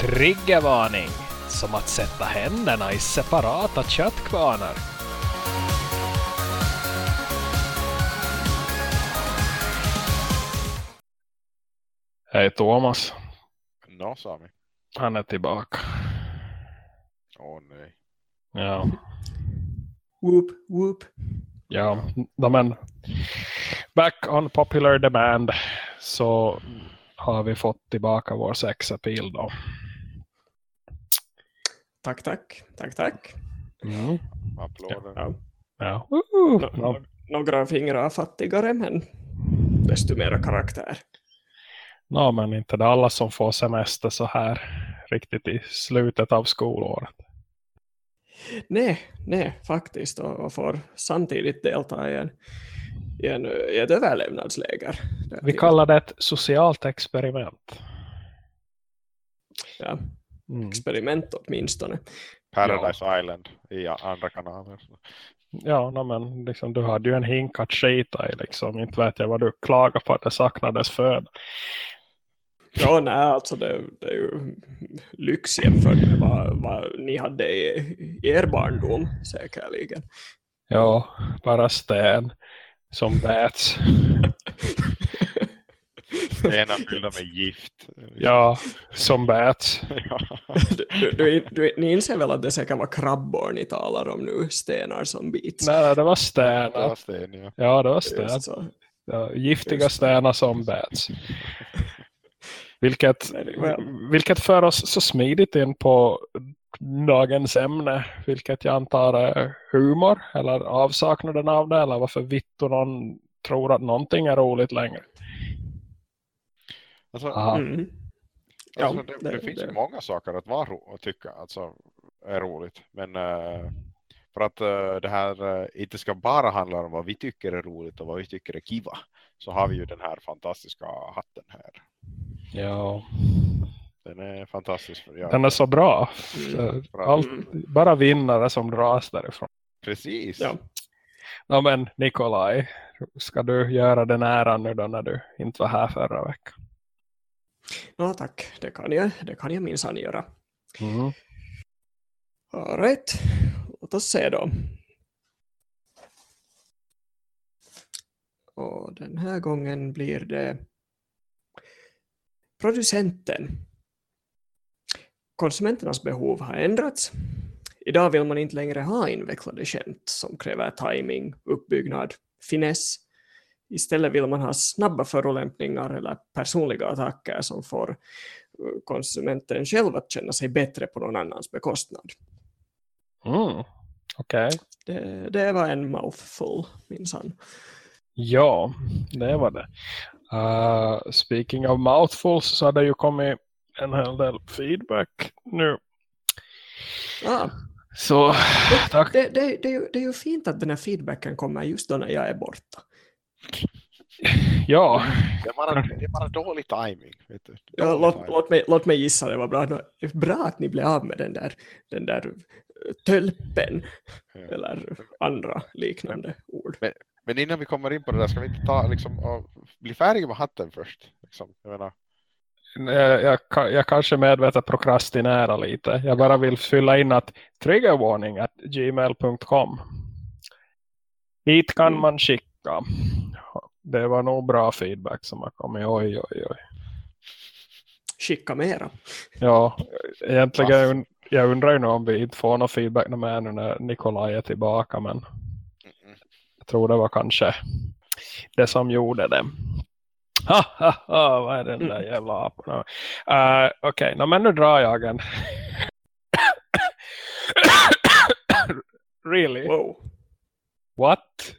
Triggervarning! Som att sätta händerna i separata köttkvarnar. Hej Thomas. Nå Sami. Han är tillbaka. Åh nej. Ja, Whoop, whoop. ja. no, men back on popular demand så har vi fått tillbaka vår sexappeal då. Tack, tack. Tack, tack. Mm. Applåder. Ja. Ja. Uh, nå- Några fingrar fattigare, men desto mera karaktär. Nå, men inte det alla som får semester så här riktigt i slutet av skolåret. Nej, nej, faktiskt. Och, och får samtidigt delta i, en, i, en, i ett överlevnadsläger. Vi kallar det ett socialt experiment. Ja, Mm. experiment åtminstone. Paradise Island i andra kanaler. Ja, no, men liksom, du hade ju en hink att skita i. Liksom. Inte vet jag vad du klagar på att det saknades föda. Ja, nej, alltså det, det är ju lyx jämfört med vad, vad ni hade i, i er barndom, säkerligen. Ja, bara sten som väts. Ena fyllda med gift. Ja, som väts. Ja. Du, du, du, ni inser väl att det säkert var krabbor ni talar om nu, stenar som bits. Nej, det var Det stenar. var sten, ja. Ja, det var sten. Ja, giftiga Just det. stenar som väts. Vilket, det vilket för oss så smidigt in på dagens ämne. Vilket jag antar är humor eller avsaknaden av det. Eller varför vittu någon tror att någonting är roligt längre. Alltså. Mm. Ja, alltså, det, det, det- finns det- ju många saker att vara och tycka alltså, är roligt. Men eh, för att eh, det här eh, inte ska bara handla om vad vi tycker är roligt och vad vi tycker är kiva. Så har vi ju den här fantastiska hatten här. Ja, Den är fantastisk. För, ja, den är så bra. Mm. Allt, bara vinnare som dras därifrån. Precis. Ja. Ja, men Nikolaj, ska du göra den äran nu då när du inte var här förra veckan? Ja, tack. Det kan jag, det kan jag minsann göra. Mm. All right. Låt oss se då. Och den här gången blir det producenten. Konsumenternas behov har ändrats. Idag vill man inte längre ha invecklade skämt som kräver timing, uppbyggnad, finess. Istället vill man ha snabba förolämpningar eller personliga attacker som får eh, konsumenten själv att känna sig bättre på någon annans bekostnad. Mm. Okej. Det, det var en mouthful, minsann. Ja, det var det. Uh, speaking of mouthfuls så har det ju kommit en hel del feedback nu. Ah, Så tack. det, det, det, är ju, det är ju fint att den här feedbacken kommer just då när jag är borta. Ja, Det, är bara, det är bara dålig timing. Vet du. Ja, Dålig låt, timing. låt, mig, låt mig gissa, det var bra, bra att ni blev av med den där, den där eh, tölpen Ja. eller andra liknande ord. Men innan vi kommer in på det där ska vi inte ta, liksom, och bli färdiga med hatten först. Liksom. Jag menar, jag, jag, jag kanske medvetet prokrastinerar lite. Jag bara vill fylla in att triggervarning at gmail.com Hit kan Mm. man skicka. Det var nog bra feedback som har kommit. Oj, oj, oj. Skicka mera. Ja, egentligen Pass. und- jag undrar ju nu om vi inte får någon feedback med nu när Nikolaj är tillbaka. Men jag tror det var kanske det som gjorde det. Ha, ha, ha, vad är den där jävla aporna? Uh, Okej, okay, men nu drar jag en. really? Wow. What?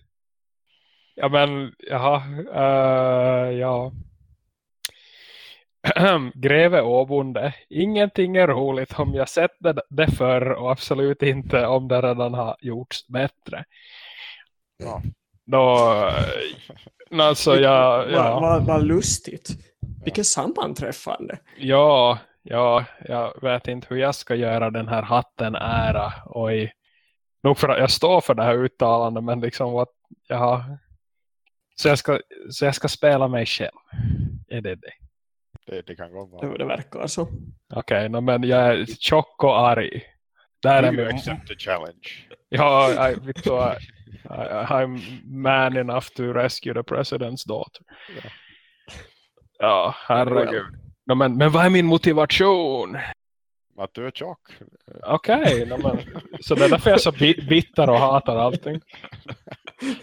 Ja men, jaha, uh, ja. Greve Åbonde. Ingenting är roligt om jag sett det, det förr och absolut inte om det redan har gjorts bättre. Ja. Då, eh, alltså jag, Vad ja, va, va lustigt. Vilket sammanträffande. ja, ja, jag vet inte hur jag ska göra den här hatten ära. Oj, nog för att jag står för det här uttalandet men liksom vad, ja. Så jag ska, så jag ska spela mig själv. Är det det? Det, det kan gå Det, vara. det verkar så. Okej, no, men jag är tjock och arg. Där är you min... accept the challenge? Ja, I, vet du, I, I, I'm man enough to rescue the president's daughter. Ja. Ja, herregud. No, men, men vad är min motivation? Att du är tjock. Okej, no, men, så det är därför jag är så bi- bitter och hatar allting.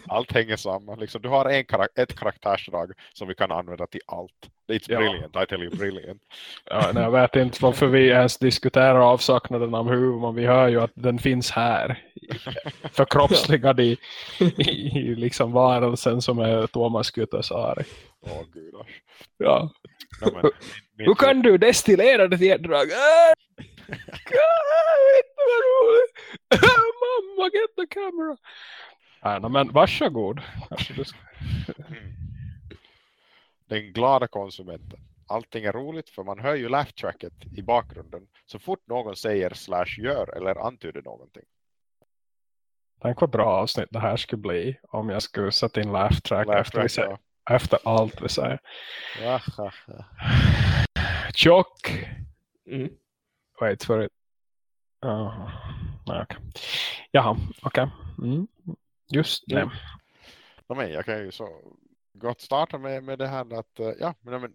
Allt hänger samman. Liksom, du har en karak ett karaktärsdrag som vi kan använda till allt. It's Ja. brilliant, I tell you brilliant. Ja, nej, jag vet inte varför vi ens diskuterar avsaknaden av humor. Vi hör ju att den finns här. Förkroppsligad i, i, i liksom varelsen som är Thomas Kutasari. Åh gudars. Ja. Men, min, Hur kan du destillera det till ett drag? Vet du vad roligt? Mamma, get the camera. Ja, no, men varsågod. Ska... Mm. Den glada konsumenten. Allting är roligt för man hör ju laugh tracket i bakgrunden så fort någon säger slash gör eller antyder någonting. Tänk vad bra avsnitt det här skulle bli om jag skulle sätta in laugh track, Laugh efter, vi track, säger, ja. efter allt vi säger. Ja, ja, ja. Tjock. Mm. Wait for it. Uh, nej, okej. Jaha, okej. Mm. Just det. Mm. Ja, men jag kan ju så gott starta med, med det här att eh, ja, men, men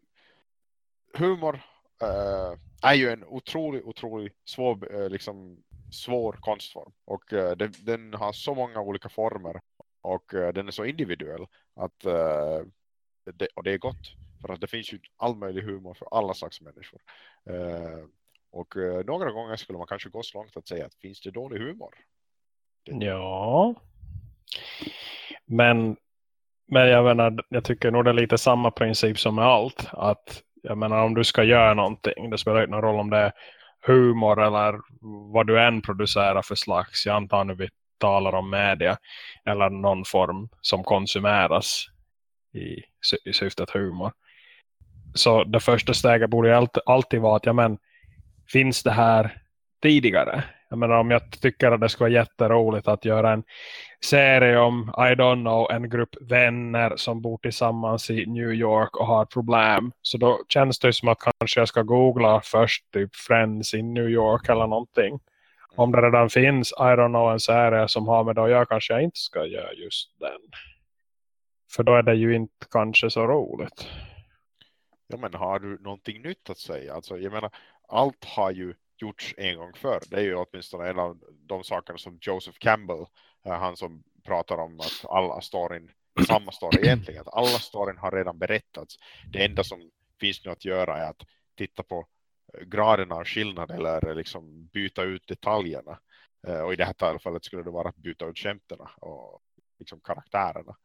humor eh, är ju en otrolig, otrolig svår, eh, liksom, svår konstform och eh, den, den har så många olika former och eh, den är så individuell att det, och det är gott för att det finns ju all möjlig humor för alla slags människor. Och några gånger skulle man kanske gå så långt att säga att finns det dålig humor? Ja. Men, men jag menar, jag tycker nog det är lite samma princip som med allt. Att jag menar om du ska göra någonting, det spelar inte någon roll om det är humor eller vad du än producerar för slags. Jag antar nu vi talar om media eller någon form som konsumeras i, sy- i syftet humor. Så det första steget borde alltid, alltid vara att ja, men, finns det här tidigare? Jag menar om jag tycker att det skulle vara jätteroligt att göra en serie om, I don't know, en grupp vänner som bor tillsammans i New York och har problem. Så då känns det som att kanske jag ska googla först typ Friends in New York eller någonting. Om det redan finns, I don't know, en serie som har med det att göra kanske jag inte ska göra just den. För då är det ju inte kanske så roligt. Ja, men har du någonting nytt att säga? Alltså, jag menar, allt har ju gjorts en gång förr. Det är ju åtminstone en av de sakerna som Joseph Campbell, Äh, han som pratar om att alla storyn, samma story egentligen, att alla storyn har redan berättats. Det enda som finns nu att göra är att titta på äh, graden av skillnad eller äh, liksom byta ut detaljerna. Och i det här fallet skulle det vara att byta ut skämterna och liksom karaktärerna.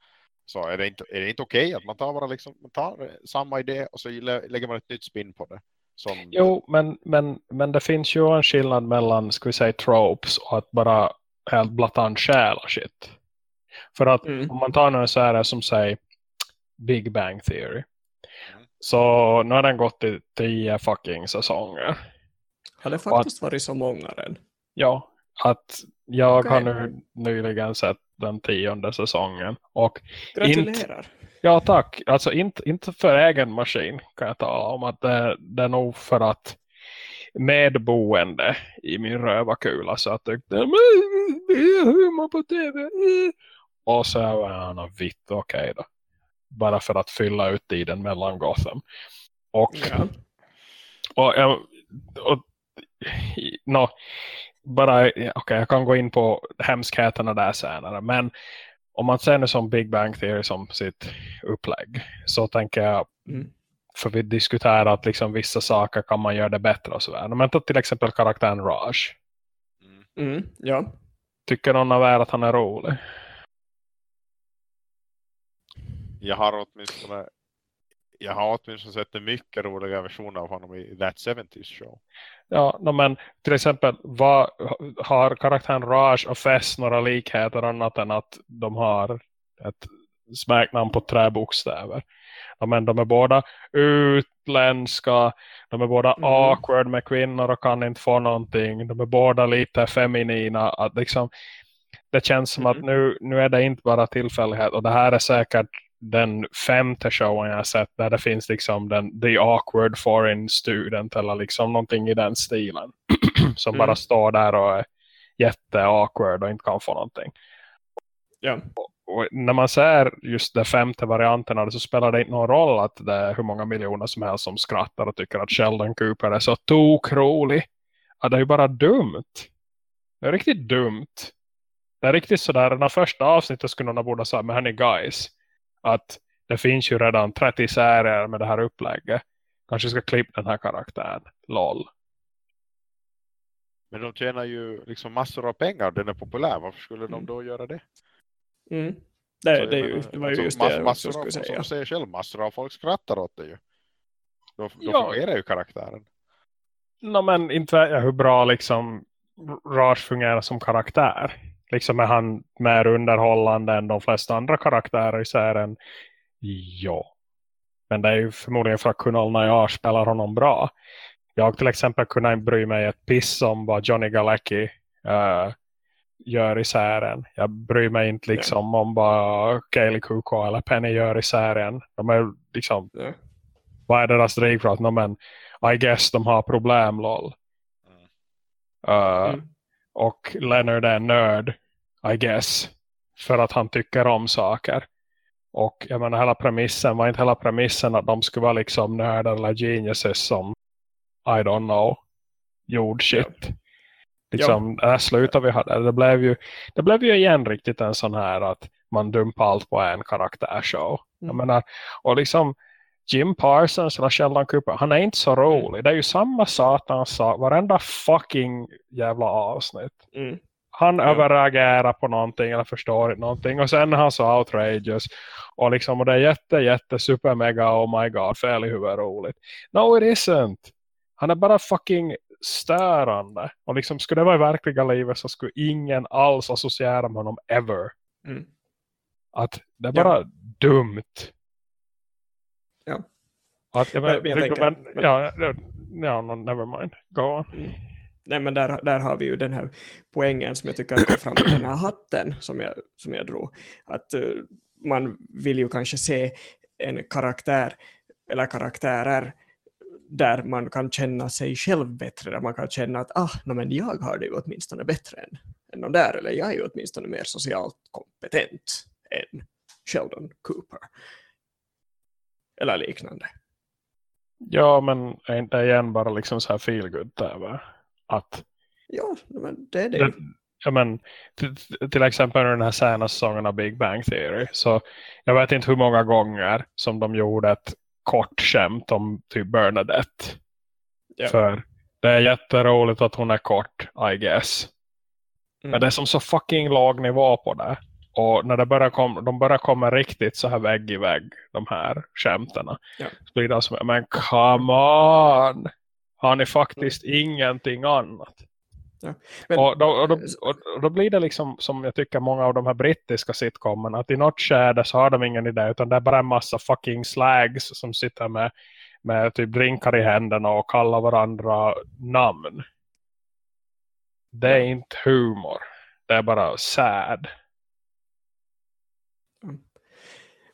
Så är det inte, är det inte okej att man tar bara liksom, man tar samma idé och så lägger man ett nytt spin på det. Som, Jo, men, men, men det finns ju en skillnad mellan, ska vi säga, tropes och att bara helt blatant stjäla shit. För att Mm. om man tar någon så här som säger Big Bang Theory. Mm. Så nu har den gått i tio fucking säsonger. Har det faktiskt varit så många redan? Ja, att jag Okej. har nu nyligen sett den tionde säsongen. Och Gratulerar. ja tack, alltså inte, inte för egen maskin kan jag tala om att det, det är nog för att medboende i min rövarkula så att jag tyckte "Men, det är humor på tv. Och så var han vitt, okej då. Bara för att fylla ut tiden mellan Gotham. Och Ja. och, jag- och no, bara, okej jag kan gå in på hemskheterna där senare. Men om man ser det som Big Bang Theory som sitt upplägg så tänker jag, Mm. för vi diskuterar att liksom vissa saker kan man göra det bättre och sådär. Om man tar till exempel karaktären Raj. Mm. Mm. Ja. Tycker någon av er att han är rolig? Jag har åtminstone jag har åtminstone sett en mycket roliga version av honom i That 70s Show. Ja, no, men till exempel vad, har karaktären Raj och Fess några likheter annat än att de har ett smeknamn på tre bokstäver? Ja, men de är båda utländska, de är båda Mhm. awkward med kvinnor och kan inte få någonting. De är båda lite feminina. Att liksom, det känns som att Mhm. nu, nu är det inte bara tillfällighet och det här är säkert den femte showen jag har sett där det finns liksom den The Awkward Foreign Student eller liksom någonting i den stilen. som Mm. bara står där och är jätte-awkward och inte kan få någonting. Ja. Och när man ser just den femte varianten så spelar det inte någon roll att det är hur många miljoner som helst som skrattar och tycker att Sheldon Cooper är så tokrolig. Ja, det är ju bara dumt. Det är riktigt dumt. Det är riktigt sådär, när första avsnittet skulle någon borde säga, men hörni guys, att det finns ju redan 30 serier med det här upplägget. Kanske ska klippa den här karaktären. LOL. Men de tjänar ju liksom massor av pengar. Den är populär. Varför skulle de Mm. då göra det? Mm. Det, jag det, är ju, menar, det var ju alltså, just mass- det jag massor av, skulle säga. Som säger själv, massor av folk skrattar åt det ju. Då, då Ja. fungerar ju karaktären. No, men inte jag hur bra liksom Raj fungerar som karaktär. Liksom är han mer underhållande än de flesta andra karaktärer i serien? Ja. Men det är ju förmodligen för att Kunal Najar spelar honom bra. Jag till exempel kunde inte bry mig ett piss om vad Johnny Galecki eh, gör i serien. Jag bryr mig inte liksom om vad Kaylee Kuko eller Penny gör i serien. De är liksom, Ja. vad är deras drivkraft? No, men I guess de har problem, lol. Uh, Mm. Och Leonard är en nörd, I guess. För att han tycker om saker. Och jag menar hela premissen, var inte hela premissen att de skulle vara liksom nördar eller geniuses som I don't know, gjorde shit. Liksom, där slutar vi här. Det blev, ju, det blev ju igen riktigt en sån här att man dumpar allt på en karaktärshow. Jag Mm. menar, och liksom Jim Parsons eller Sheldon Cooper, han är inte så rolig. Det är ju samma satans sak, varenda fucking jävla avsnitt. Mm. Han Ja. överreagerar på någonting eller förstår inte någonting. Och sen är han så outrageous. Och, liksom, och det är jätte, jätte, super, mega, oh my god, fel i huvudet roligt. No it isn't. Han är bara fucking störande. Och liksom, skulle det vara i verkliga livet så skulle ingen alls associera med honom ever. Mm. Att det är Ja. bara dumt. Ja. Att, jag, Men- men jag tänker- men, men- ja, ja, ja, no, never mind. Go on. Nej, men där, där har vi ju den här poängen som jag tycker kom fram i den här hatten som jag, som jag drog. Att eh, man vill ju kanske se en karaktär eller karaktärer där man kan känna sig själv bättre, där man kan känna att ah, no, men jag har det ju åtminstone bättre än, än de där, eller jag är ju åtminstone mer socialt kompetent än Sheldon Cooper. Eller liknande. Ja, men är inte igen bara liksom så här feel good tv Att Ja, men det är det. det, ja, men, till exempel den här senaste säsongen av Big Bang Theory. Så jag vet inte hur många gånger som de gjorde ett kort skämt om typ Bernadette. Ja. För det är jätteroligt att hon är kort, I guess. Mm. Men det är som så fucking låg nivå på det. Och när det börjar kom, de börjar komma riktigt så här vägg i vägg, de här skämterna. Ja. Så blir det som, men come on! Har ni faktiskt ingenting annat? Men- och, då, och, då, och, då blir det liksom som jag tycker många av de här brittiska sitcomen att i något skärde så har de ingen idé utan det är bara en massa fucking slags som sitter med, med typ drinkar i händerna och kallar varandra namn. Det är inte humor. Det är bara sad.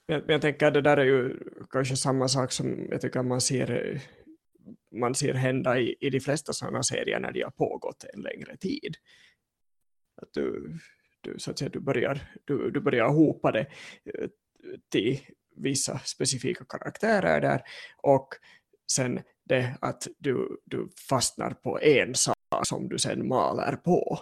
Men, men jag tänker att det där är ju kanske samma sak som jag tycker man ser, man ser hända i, i de flesta sådana serier när de har pågått en längre tid. Att du, du, så att säga, du, börjar, du, du börjar hopa det eh, till vissa specifika karaktärer där och sen det att du, du fastnar på en sak som du sen maler på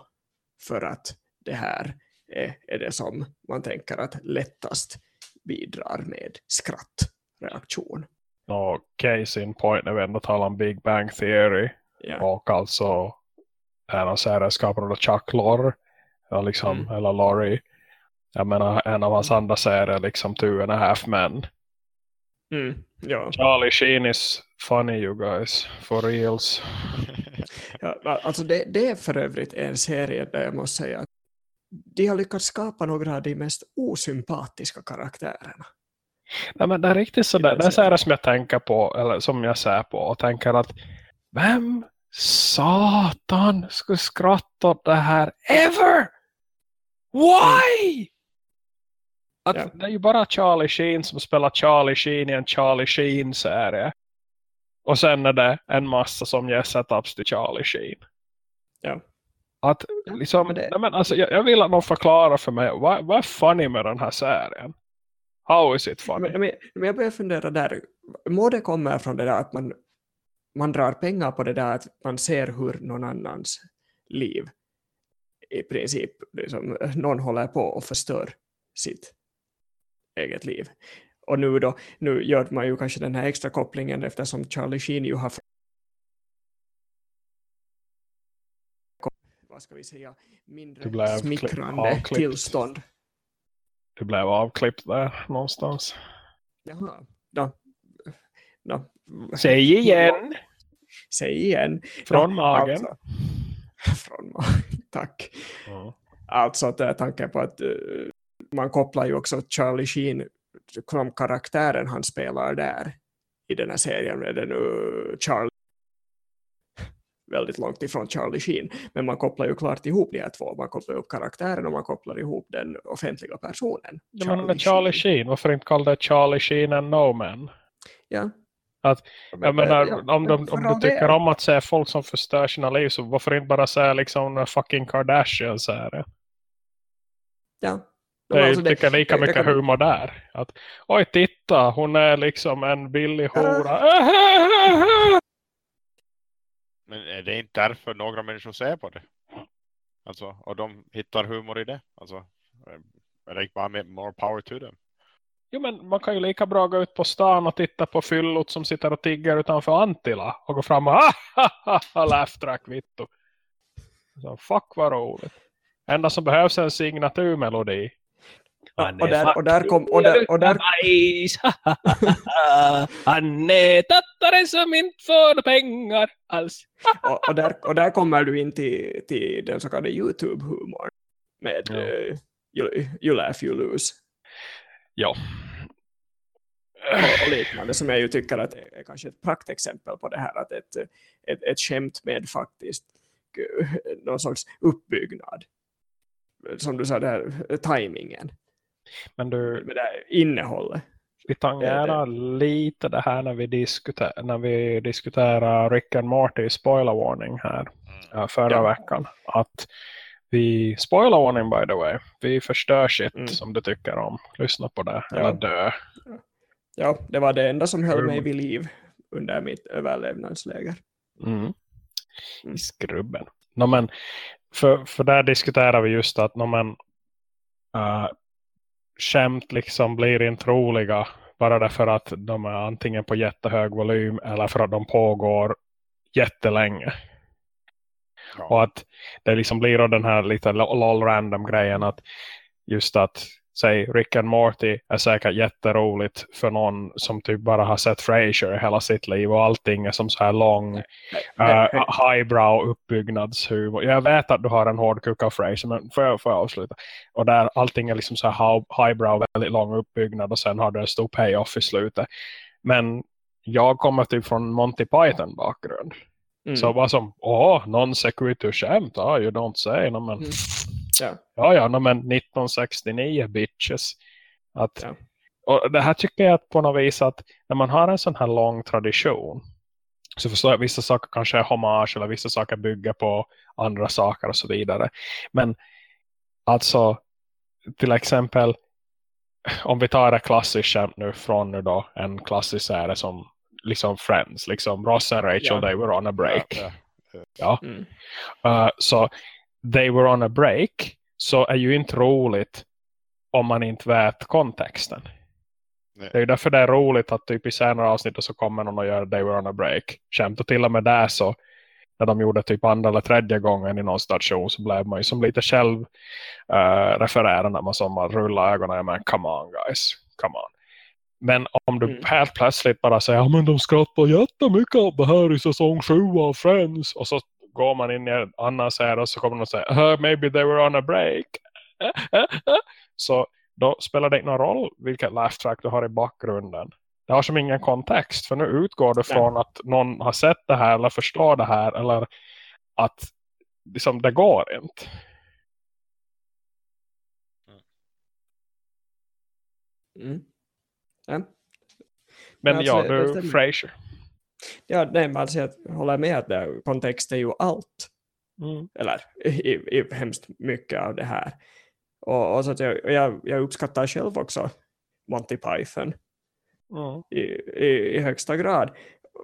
för att det här är, är det som man tänker att lättast bidrar med skrattreaktion. Och case in point när vi ändå talar om Big Bang Theory. Ja. Och alltså en av serieskaparna Chuck Lorre. Eller, liksom, Mm. eller Laurie. Jag menar en av hans andra serier liksom Two and a half men. Mm, ja. Charlie Sheen is funny you guys. For reals. ja, alltså det, det är för övrigt en serie där jag måste säga att de har lyckats skapa några av de mest osympatiska karaktärerna. Nej, men det är riktigt så I där. den Det är så här som jag tänker på. Eller som jag ser på. Och tänker att. Vem satan skulle skratta åt det här ever? Why? Att Ja. Det är ju bara Charlie Sheen som spelar Charlie Sheen i en Charlie Sheen-serie. Och sen är det en massa som ger setups till Charlie Sheen. Ja. Att Ja, liksom, men det- nej, men alltså, jag, jag vill att någon förklarar för mig, vad, vad är funny med den här serien? How is it funny? Men, men, men jag börjar fundera där, må det komma från det där att man, man drar pengar på det där att man ser hur någon annans liv i princip, liksom, någon håller på och förstör sitt eget liv. Och nu då, nu gör man ju kanske den här extra kopplingen eftersom Charlie Sheen ju har vad ska vi säga, mindre smickrande tillstånd. Du blev avklippt där någonstans. Jaha, då, då, Säg igen! Säg igen. Från Ja, magen. Alltså, från magen, tack. Mm. Alltså att tanken på att eh, man kopplar ju också Charlie Sheen, karaktären han spelar där i den här serien, är det nu Charlie väldigt långt ifrån Charlie Sheen, men man kopplar ju klart ihop de här två, man kopplar ihop karaktären och man kopplar ihop den offentliga personen. Ja, men Charlie, Charlie Sheen, varför inte kalla det Charlie Sheen and No Man? Ja. Att- Jag menar, ja, om, de, om all du tycker del. om att se folk som förstör sina liv så varför inte bara säga liksom fucking Kardashian serie? Ja. Jag Alltså, det- tycker lika det- det mycket kan- humor där. Att, oj titta, hon är liksom en billig hora. Men är det inte därför några människor ser på det? Alltså, och de hittar humor i det. Alltså, eh, är det inte bara med more power to them? Jo men man kan ju lika bra gå ut på stan och titta på fyllot som sitter och tigger utanför Antilla. Och gå fram och ha ah, ha, ha, ha, laugh vittu. Så, fuck vad roligt. Enda som behövs är en signaturmelodi. Och där- och där kom- och där- och där-. Han är tattare som inte får pengar alls. och, och, där, och där kommer du in till, till den så kallade YouTube-humorn med Ja. eh, you, you laugh, you lose Ja. och, och liknande som jag ju tycker att är, är kanske ett praktexempel på det här att ett, ett, ett skämt med faktiskt eh, någon sorts uppbyggnad som du sa, det här, eh, tajmingen Men du, med det här innehållet. vi tangerar lite det här när vi, diskuterar, när vi diskuterar Rick and Morty spoiler warning här uh, förra Ja. veckan. Att vi, spoiler warning by the way, vi förstör shit Mm. som du tycker om. Lyssna på det, Ja. eller dö. Ja, det var det enda som höll mig vid liv under mitt överlevnadsläger. Mm. Mm. I skrubben. No, men, för, för där diskuterar vi just att no, men, uh, skämt liksom blir inte roliga bara därför att de är antingen på jättehög volym eller för att de pågår jättelänge. Ja. Och att det liksom blir den här lite lol random grejen att just att säg Rick and Morty är säkert jätteroligt för någon som typ bara har sett Frasier hela sitt liv och allting är som så här lång Nej, uh, highbrow uppbyggnadshumor. Jag vet att du har en hård kuck av Frasier men får jag, får jag avsluta? Och där allting är liksom så här hi- highbrow, väldigt lång uppbyggnad och sen har du en stor payoff i slutet. Men jag kommer typ från Monty Python bakgrund. Mm. Så bara som, åh, non sequitur skämt, ah, you don't say. No, men, Mm. Ja. Ja, ja, no, men 1969 bitches. Att, Ja. Och det här tycker jag att på något vis att när man har en sån här lång tradition så förstår jag att vissa saker kanske är hommage eller vissa saker bygger på andra saker och så vidare. Men alltså till exempel om vi tar ett klassiskt skämt nu från nu då en klassisk serie som liksom Friends, liksom Ross and Rachel, Ja. they were on a break. Ja, Ja. Mm. Uh, så they were on a break så är ju inte roligt om man inte vet kontexten. Nej. Det är ju därför det är roligt att typ i senare avsnitt så kommer någon och gör they were on a break. Skämt och till och med där så när de gjorde typ andra eller tredje gången i någon station så blev man ju som lite själv uh, refererande när man som rullar ögonen men come on guys, come on. Men om du Mm. helt plötsligt bara säger ja men de skrattar jättemycket av det här i säsong 7 av Friends och så går man in i en annan serie och så kommer de uh, maybe they were on a break. så då spelar det någon roll vilket laugh track du har i bakgrunden. Det har som ingen kontext för nu utgår du från att någon har sett det här eller förstår det här eller att liksom, det går inte. Mm. Ja. Men alltså, ja, du, stämmer. Ja, nej, alltså, jag håller med att det, kontext är ju allt. Mm. Eller i, i hemskt mycket av det här. Och, och så att jag, jag, jag uppskattar själv också Monty Python Mm. i, i, i högsta grad.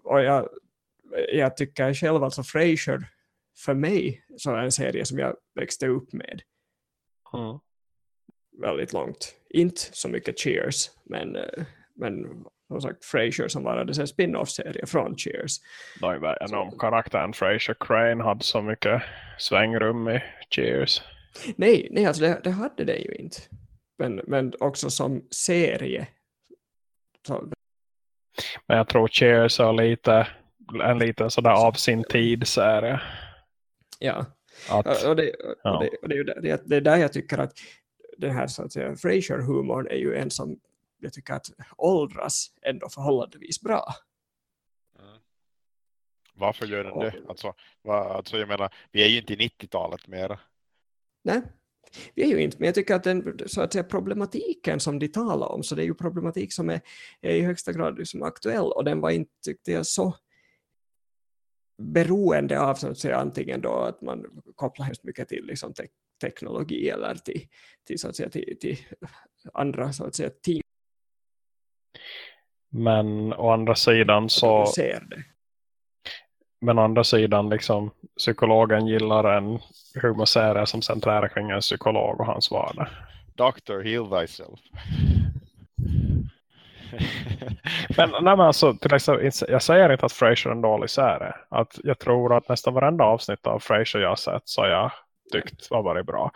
Och jag, jag tycker själv alltså Frasier för mig så är en serie som jag växte upp med Mm. väldigt långt. Inte så mycket Cheers, men, eh, men som sagt Frasier som var en spin-off-serie från Cheers. Då är om karaktären Frasier Crane hade så mycket svängrum i Cheers. Nej, nej alltså det, det hade det ju inte. Men, men också som serie. Så, Men jag tror Cheers är lite en liten sådär av sin tid serie. ja, Att, och det, och det, och det, det är där jag tycker att den här så att säga Frasier-humorn är ju en som jag tycker att åldras ändå förhållandevis bra. Mm. Varför gör den det? Alltså, va, alltså jag menar, vi är ju inte i 90-talet mer. Nej, vi är ju inte, men jag tycker att den så att säga, problematiken som de talar om, så det är ju problematik som är, är i högsta grad liksom aktuell och den var inte, tyckte jag, så beroende av så att säga, antingen då att man kopplar hemskt mycket till liksom, te teknologi eller till, till, så att säga, till, till andra så att säga, team men å andra sidan så som ser det. men å andra sidan liksom psykologen gillar en humorserie som centrerar kring en psykolog och hans vardag. Doctor, heal thyself. Men, nej, men alltså, till exempel, jag säger inte att Frasier är en dålig serie. Att jag tror att nästan varenda avsnitt av Frasier jag har sett så jag tyckt har varit bra.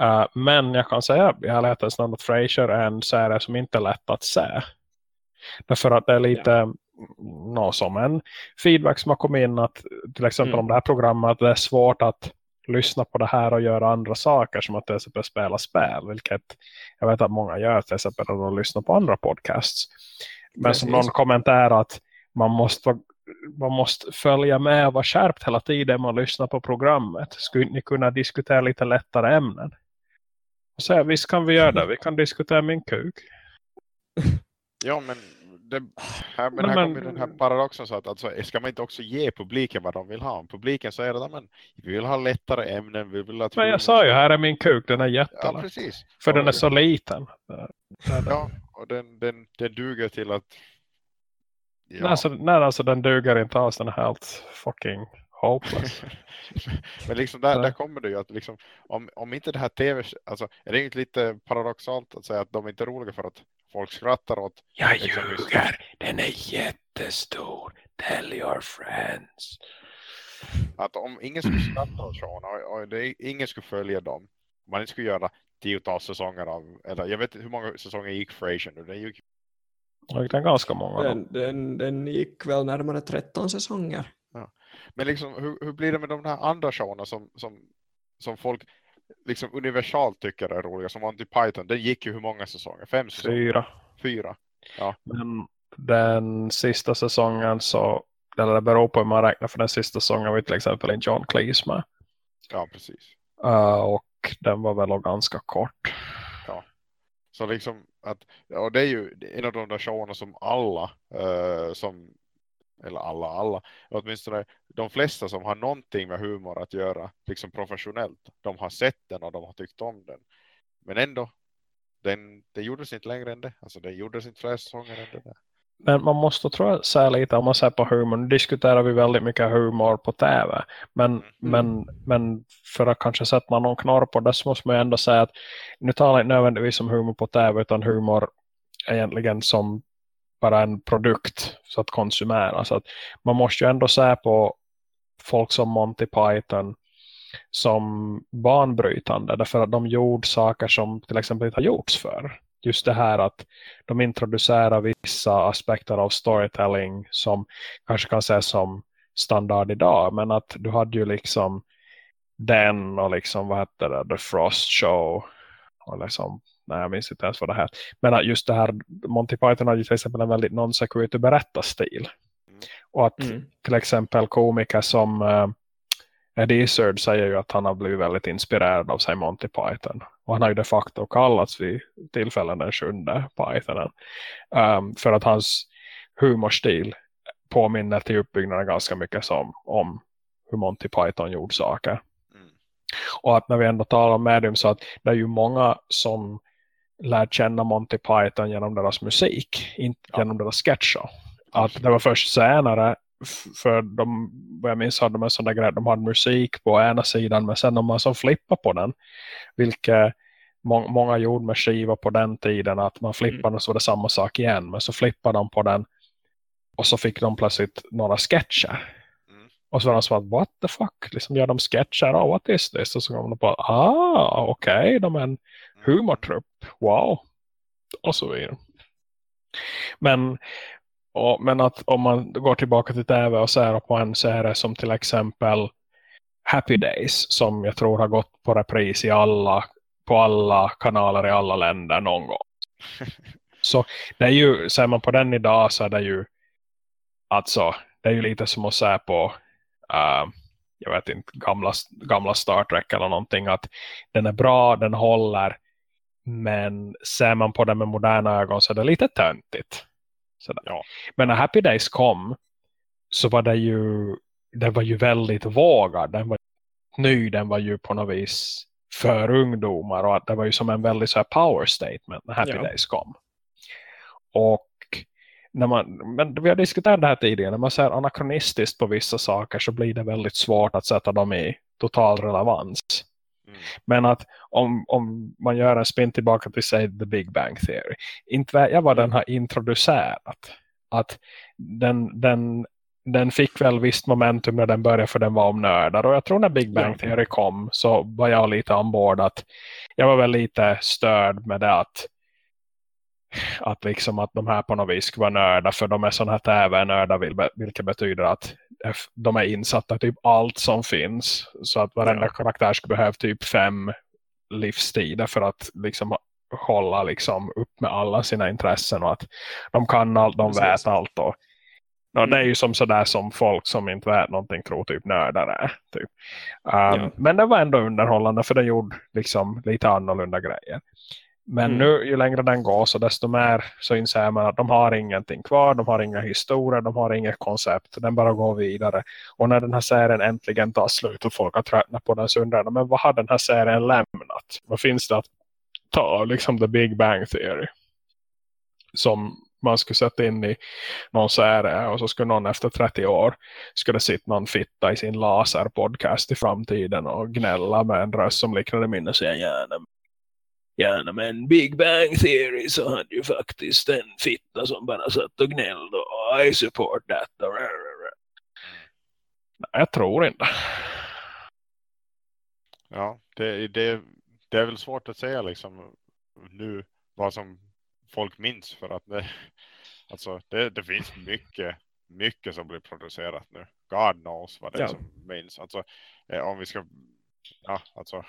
Eh, men jag kan säga i ärlighetens namn att Frasier är en serie som inte är lätt att se. Därför att det är lite nå, som en feedback som har kommit in att till exempel Mm. om det här programmet att det är svårt att lyssna på det här och göra andra saker som att till exempel spela spel. Vilket jag vet att många gör till exempel när de lyssnar på andra podcasts. Men som Precis. någon kommenterar att man måste, man måste följa med och vara skärpt hela tiden man lyssnar på programmet. Skulle ni kunna diskutera lite lättare ämnen? Och så här, visst kan vi göra det. Vi kan diskutera min kuk. Ja, men, det, här, men, Men- här men- kommer den här paradoxen så att alltså, ska man inte också ge publiken vad de vill ha? Om publiken säger att men, vi vill ha lättare ämnen, vi vill att Men jag sa ju, här är min kuk. Den är Ja, jättelätt. precis. För den är så liten. Ja, och den, den, den duger till att ja. Nej, alltså, nej, alltså den duger inte alls. Den är helt fucking hopeless. Men liksom där, Ja. där kommer det ju att liksom, om, om inte det här tv, alltså är det inte lite paradoxalt att säga att de inte är roliga för att folk skrattar åt Jag ljuger. Den är jättestor. Tell your friends. att om ingen skulle skratta åt showen och, och det, ingen skulle följa dem, man inte skulle göra tiotals säsonger av, eller jag vet inte hur många säsonger gick Frasier nu, den gick Och det är ganska många. Den, den, den gick väl närmare 13 säsonger. Men liksom, hur, hur blir det med de här andra showerna som, som, som folk liksom universalt tycker är roliga, som Monty Python, den gick ju hur många säsonger? Fem säsonger? Fyra. Fyra? Men den sista säsongen så eller det beror på hur man räknar för den sista säsongen var till exempel en John Cleese med. Ja, precis. Uh, och den var väl ganska kort. Så liksom att, och det är ju en av de där showerna som alla, eh, som, eller alla, alla, åtminstone de flesta som har någonting med humor att göra, liksom professionellt, de har sett den och de har tyckt om den. Men ändå, den, det gjordes inte längre än det. Alltså det gjordes inte fler säsonger än det där. Men man måste tror jag säga lite om man ser på humor. Nu diskuterar vi väldigt mycket humor på tv. Men, Mm. men, men för att kanske sätta någon knorr på det så måste man ju ändå säga att nu talar jag inte nödvändigtvis om humor på tv utan humor egentligen som bara en produkt så att konsumera. Så att man måste ju ändå säga på folk som Monty Python som banbrytande därför att de gjorde saker som till exempel inte har gjorts för. Just det här att de introducerar vissa aspekter av storytelling som kanske kan ses som standard idag. Men att du hade ju liksom den och liksom vad hette det, The Frost Show och liksom, nej jag minns inte ens vad det här. Men att just det här, Monty Python hade ju till exempel en väldigt non sequitur berättarstil. Mm. Och att Mm. till exempel komiker som uh, Eddie Izzard säger ju att han har blivit väldigt inspirerad av sig Monty Python. och han har ju de facto kallats vid tillfällen den sjunde Pythonen. Um, för att hans humorstil påminner till uppbyggnaden ganska mycket som om hur Monty Python gjorde saker. Mm. Och att när vi ändå talar om medium så att det är ju många som lär känna Monty Python genom deras musik, inte Ja. genom deras sketcher. Att det var först senare för de, vad jag minns hade de en sån där grej, de hade musik på ena sidan men sen om man så flippar på den, vilket må, många gjorde med skiva på den tiden att man flippade och så var det samma sak igen men så flippade de på den och så fick de plötsligt några sketcher Mm. och så var de så att, what the fuck? Liksom gör de sketcher, oh, what is this? Och så kom de på, ah, okej, de är en humortrupp, wow. Och så vidare. Men, och, men att om man går tillbaka till tv och ser på en serie som till exempel Happy Days, som jag tror har gått på repris i alla, på alla kanaler i alla länder någon gång. Så det är ju, ser man på den idag så är det ju alltså, det är ju lite som att se på uh, jag vet inte, gamla, gamla Star Trek eller någonting att den är bra, den håller men ser man på den med moderna ögon så är det lite töntigt. Sådär. Ja. Men när Happy Days kom så var det ju den var ju väldigt vågad, den var ny, den var ju på något vis för ungdomar och det var ju som en väldigt så power statement när Happy Ja. Days kom. Och när man, men vi har diskuterat det här tidigare, när man ser anakronistiskt på vissa saker så blir det väldigt svårt att sätta dem i total relevans. Mm. Men att om, om man gör en spin tillbaka till säg The Big Bang Theory. Inte jag vad den har introducerat. Att den, den, den fick väl visst momentum när den började för den var om nördar. Och jag tror när Big Bang. Theory kom så var jag lite ombord att jag var väl lite störd med det att att liksom att de här på något vis ska vara nördar för de är sådana här vil- vilket betyder att de är insatta typ allt som finns så att varenda Ja. karaktär ska behöva typ fem livstider för att liksom hålla liksom upp med alla sina intressen och att de kan allt, de Precis. vet allt och Ja, det är Mm. ju som sådär som folk som inte vet någonting tror typ nördar är. Typ. Um, Ja. Men det var ändå underhållande för det gjorde liksom lite annorlunda grejer. Men Mm. nu ju längre den går så desto mer så inser man att de har ingenting kvar, de har inga historier, de har inget koncept, den bara går vidare. Och när den här serien äntligen tar slut och folk har tröttnat på den så undrar de, men vad har den här serien lämnat? Vad finns det att ta? Liksom the Big Bang Theory. Som man skulle sätta in i någon serie och så skulle någon efter 30 år skulle sitta någon fitta i sin laserpodcast i framtiden och gnälla med en röst som liknade min och säga gärna Gärna med en Big Bang Theory så hade ju faktiskt en fitta som bara satt och gnällde och I support that. Nej, jag tror inte. Ja, det, det, det är väl svårt att säga liksom nu vad som folk minns för att det, alltså det, det finns mycket, mycket som blir producerat nu. God knows vad det är Ja. som minns. Alltså eh, om vi ska, ja alltså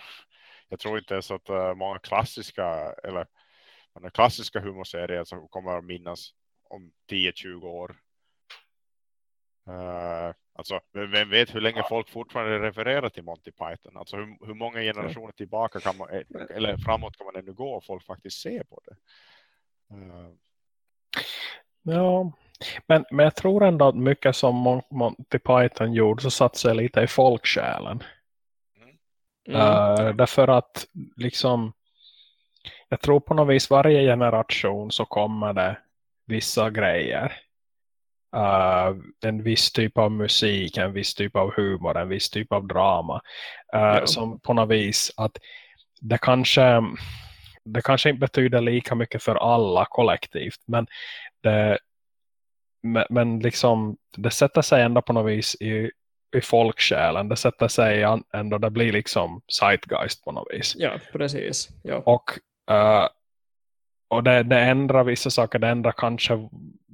jag tror inte ens att eh, många klassiska eller många klassiska humorserier som kommer att minnas om 10-20 år. Eh, alltså, vem vet hur länge folk fortfarande refererar till Monty Python? Alltså hur, hur många generationer tillbaka kan man, eh, eller framåt kan man ännu gå och folk faktiskt ser på det? Eh, Ja, men, men jag tror ändå att mycket som Mon- Monty Python gjorde så satt sig lite i folksjälen. Mm. Uh, därför att liksom jag tror på något vis varje generation så kommer det vissa grejer. Uh, en viss typ av musik, en viss typ av humor, en viss typ av drama. Uh, Ja. Som på något vis att det kanske det kanske inte betyder lika mycket för alla kollektivt men det men, men liksom det sätter sig ändå på något vis i, i folksjälen. Det sätter sig ändå, det blir liksom zeitgeist på något vis. Ja, precis. Ja. Och, eh, och det, det ändrar vissa saker, det ändrar kanske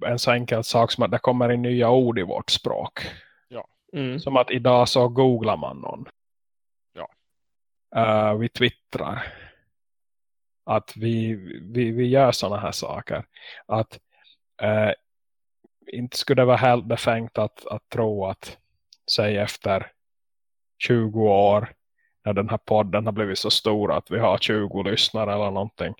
en så enkel sak som att det kommer in nya ord i vårt språk. Mm. Som att idag så googlar man någon. Ja. Eh, vi twittrar. Att vi, vi, vi gör sådana här saker. Att eh, inte skulle det vara helt befängt att, att tro att säg efter 20 år när den här podden har blivit så stor att vi har 20 lyssnare eller någonting.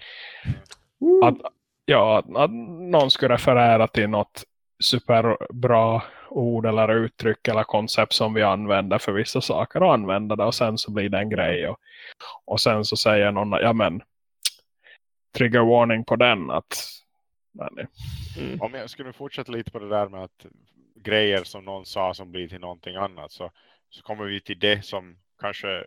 Att, ja, att, någon skulle referera till något superbra ord eller uttryck eller koncept som vi använder för vissa saker och använder det och sen så blir det en grej och, och sen så säger någon, ja men trigger warning på den att nej, Mm. Om jag skulle fortsätta lite på det där med att grejer som någon sa som blir till någonting annat så, så kommer vi till det som kanske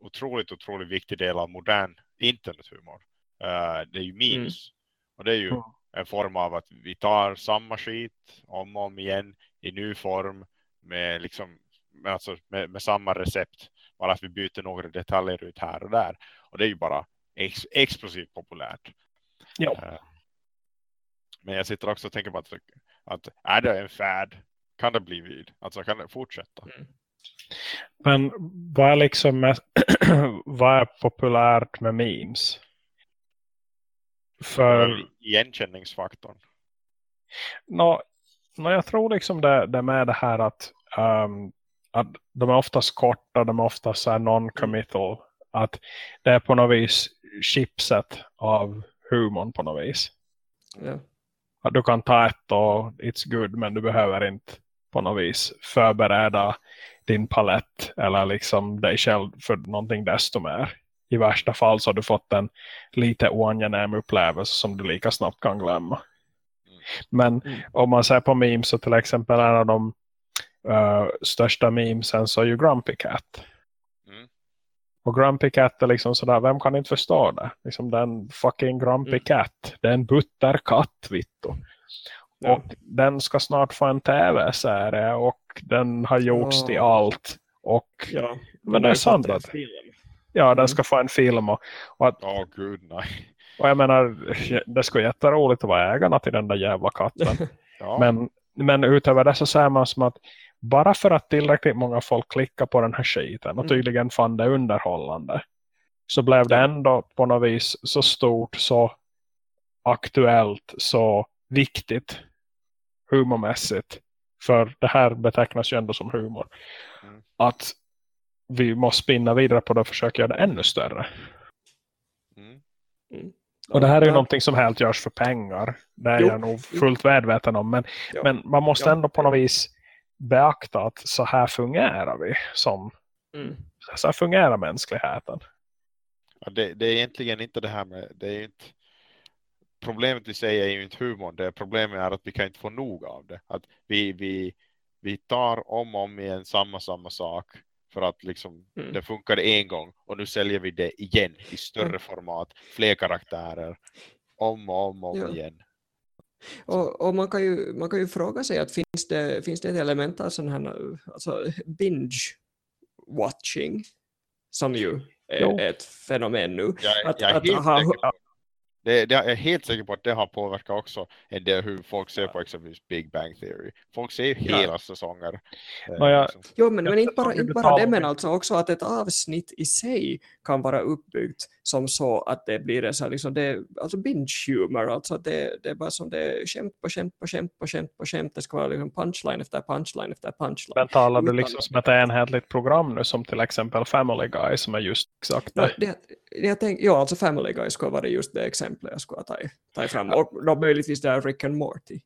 otroligt, otroligt viktig del av modern internethumor. Uh, det är ju memes. Mm. Och det är ju mm. en form av att vi tar samma skit om och om igen i ny form med, liksom, med, alltså, med, med samma recept. Bara att vi byter några detaljer ut här och där. Och det är ju bara ex explosivt populärt. Ja. Uh, men jag sitter också och tänker på att, att är det en färd kan det bli vid? Alltså kan det fortsätta? Mm. Men vad är liksom med, vad är populärt med memes? För igenkänningsfaktorn. No, no, jag tror liksom det, det med det här att, um, att de är oftast korta, de är oftast non-committal. Mm. Att det är på något vis chipset av humorn på något vis. Ja. Att du kan ta ett och it's good men du behöver inte på något vis förbereda din palett eller liksom dig själv för någonting desto mer. I värsta fall så har du fått en lite oangenäm upplevelse som du lika snabbt kan glömma. Men mm. om man ser på memes så till exempel en av de uh, största memesen så är ju Grumpy Cat. Mm. Och Grumpy Cat är liksom sådär, vem kan inte förstå det? Liksom den fucking Grumpy mm. Cat. Det är en butterkatt, Vitto. Ja. Och den ska snart få en tv-serie och den har gjorts oh. till allt. Och, ja, men det är sant att ja, den mm. ska få en film. Och, och att, oh, gud, nej. Och jag menar, det skulle jätteroligt att vara ägarna till den där jävla katten. ja. men, men utöver det så säger man som att bara för att tillräckligt många folk klickar på den här skiten och mm. tydligen fann det underhållande så blev det ändå på något vis så stort, så aktuellt, så viktigt humormässigt. För det här betecknas ju ändå som humor. Mm. Att vi måste spinna vidare på det och försöka göra det ännu större. Mm. Mm. Och det här är ju ja. någonting som helt görs för pengar. Det är jo. jag nog fullt medveten om. Men, ja. men man måste ja. ändå på något vis beakta att så här fungerar vi som mm. så här fungerar mänskligheten. Ja, det, det, är egentligen inte det här med det är inte problemet i sig är ju inte humorn. Det problemet är att vi kan inte få nog av det. Att vi, vi, vi tar om och om igen samma samma sak för att liksom mm. det funkade en gång och nu säljer vi det igen i större mm. format, fler karaktärer om och om, och ja. igen. Och, och, man, kan ju, man kan ju fråga sig att finns det, finns det ett element av sån här alltså binge-watching som ju är jo. ett fenomen nu. Jag, att, jag att ha, det, det, jag är helt säker på att det har påverkat också en del hur folk ser på exempelvis Big Bang Theory. Folk ser hela ja. säsonger. Ja, ja. Liksom. Jo, men, men inte bara, inte bara det, men alltså också att ett avsnitt i sig kan vara uppbyggt som så att det blir det så här, liksom det, alltså binge humor, alltså att det, det är bara som det är skämt på skämt på skämt på skämt på skämt, det ska vara liksom punchline efter punchline efter punchline. Men talar du liksom som ett enhetligt program nu som till exempel Family Guy som är just exakt det? Ja, det, jag tänk, ja alltså Family Guy ska vara just det exemplet jag skulle ta, ta fram, och då möjligtvis där Rick and Morty.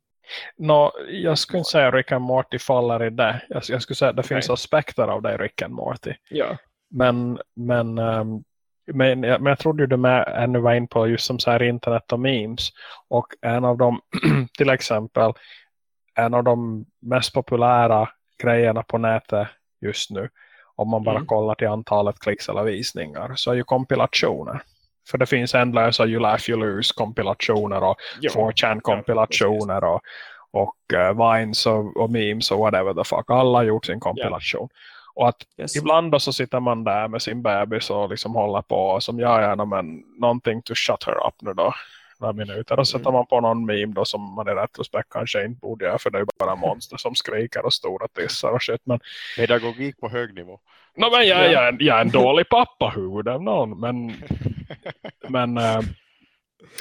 No, jag skulle inte säga Rick and Morty faller i det. Jag, jag skulle säga att det okay. finns aspekter av det Rick and Morty. Ja. Men, men um, men, jag, men jag trodde ju du med ännu var in på just som så här internet och memes. Och en av dem, till exempel, en av de mest populära grejerna på nätet just nu, om man bara mm. kollar till antalet klicks eller visningar, så är ju kompilationer. För det finns ändlösa You Laugh You Lose kompilationer och 4chan kompilationer och, och uh, Vines och, och memes och whatever the fuck. Alla har gjort sin kompilation. Yeah. Och att yes. ibland då så sitter man där med sin bebis och liksom håller på som jag gärna men någonting to shut her up nu då några minuter och sätter mm. man på någon meme då som man i retrospekt kanske inte borde göra för det är bara monster som skriker och stora tissar och shit. Men... Pedagogik på hög nivå. No, men jag, jag, jag är en dålig pappa huvud av någon men, men, äh,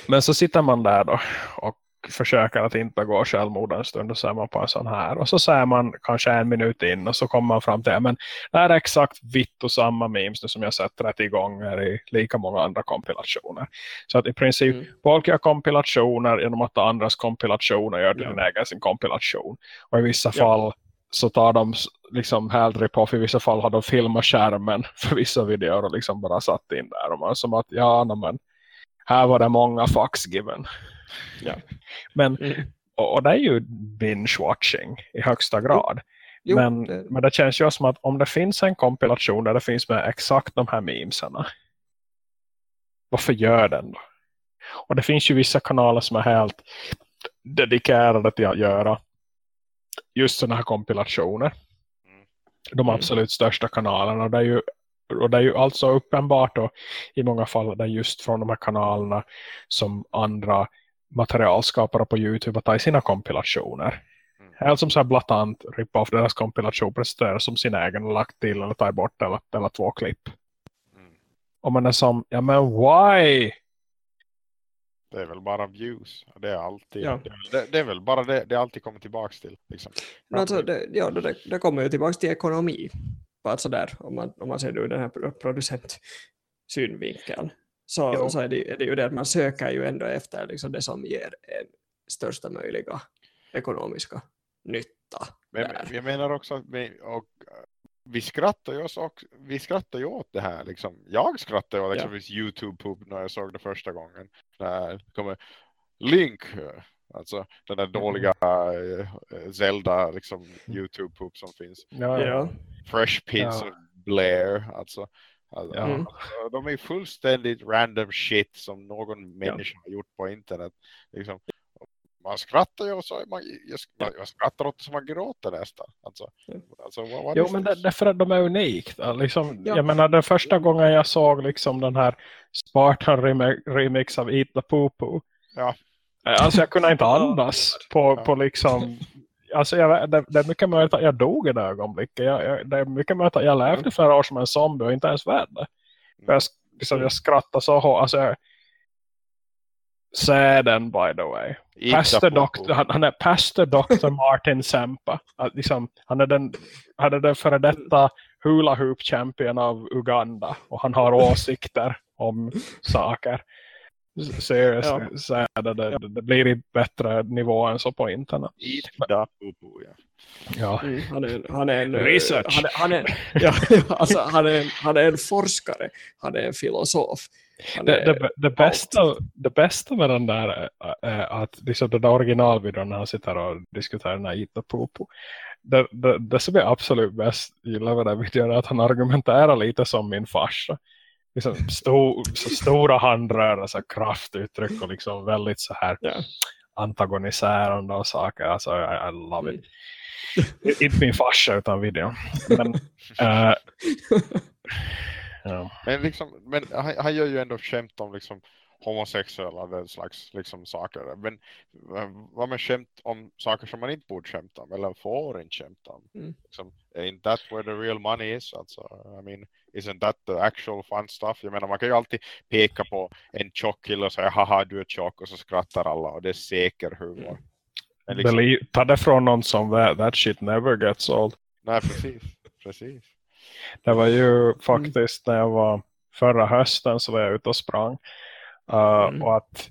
men så sitter man där då och försöker att inte gå självmord en stund och så är man på en sån här. Och så säger man kanske en minut in och så kommer man fram till men det här är exakt vitt och samma memes nu som jag sett 30 gånger i lika många andra kompilationer. Så att i princip mm. folk gör kompilationer genom att ta andras kompilationer gör till ja. egen sin kompilation. Och i vissa ja. fall så tar de liksom hellre på för i vissa fall har de filmat skärmen för vissa videor och liksom bara satt in där och man som att ja men här var det många fucks given ja. men mm. och, och, det är ju binge-watching i högsta grad jo, men, det... men det känns ju som att om det finns en kompilation där det finns med exakt de här memesarna varför gör den då? Och det finns ju vissa kanaler som är helt dedikerade till att göra just sådana här kompilationer. Mm. De absolut största kanalerna. Och det är ju, och det är ju alltså uppenbart och i många fall det är just från de här kanalerna som andra materialskapare på Youtube har tagit sina kompilationer. Mm. Helt som så här blatant rip off deras kompilation presenterar som sin egen och lagt till eller tagit bort eller, eller två klipp. Mm. Och man är som, ja men why? Det är väl bara views. Det är alltid. Ja. Det, det, är väl bara det det alltid kommer tillbaka till. Liksom. Alltså, det, ja, det, det kommer ju tillbaka till ekonomi. Bara sådär, om man, om man ser det ur den här producentsynvinkeln. Så, så är, det, är det ju det att man söker ju ändå efter liksom det som ger en största möjliga ekonomiska nytta. Men, jag menar också att och, vi skrattar ju också, vi skrattar ju åt det här liksom. Jag skrattar ju åt exempelvis ja. Youtube när jag såg det första gången. När kommer Link alltså den där dåliga uh, Zelda liksom Youtube poop som finns. Ja, ja. Fresh Pits ja. Blair alltså. Alltså, mm. De är fullständigt random shit som någon människa har gjort på internet. Liksom man skrattar ju och så man, jag, jag skrattar åt så man gråter nästan. Alltså, alltså, vad, vad jo, men det, därför att de är unika. Liksom, ja. Jag menar, den första gången jag såg liksom den här Spartan remix av Eat the Poo Poo. Ja. Eh, alltså jag kunde inte andas på, på liksom... Alltså jag, det, det, är mycket möjligt att jag dog i det ögonblicket. Jag, jag, det är mycket möjligt att jag levde mm. flera år som en zombie och inte ens värd det. Jag, liksom, jag skrattar så hårt. Alltså jag, Säden by the way. Pastor Dr. Han, han, är Pastor Dr. Martin Sempa. Liksom, han är den, han är den före detta hula hoop champion av Uganda. Och han har åsikter om saker. Seriously, ja. så det, det, det, blir i bättre nivå än så på internet. ja. Ja. Mm, han, är, han är en research. Han, han, är, ja, alltså, han, är han är en forskare. Han är en filosof. Det, det, det, bästa, det bästa med den där är att liksom den där originalvideon när han sitter och diskuterar den här Ita Popo. Det, det, det som är absolut bäst gillar med den videon är att han argumenterar lite som min farsa. Liksom stor, så stora handrörelser, kraftuttryck och liksom väldigt så här yeah. antagoniserande och saker. Alltså, I, I love it. Mm. Inte min farsa utan videon. Men, uh, Ja. Men, liksom, men han, han, gör ju ändå skämt om liksom homosexuella den slags liksom, saker. Men vad med skämt om saker som man inte borde skämta om eller får inte skämta om? Mm. Liksom, ain't that where the real money is? Alltså, I mean, isn't that the actual fun stuff? Jag menar, man kan ju alltid peka på en tjock kille och säga haha du är tjock och så skrattar alla och det är säker humor. Mm. Men liksom, Believe, ta det från någon som that, that shit never gets old. Nej, precis. precis. Det var ju faktiskt när jag var förra hösten så var jag ute och sprang. Uh, mm. Och att,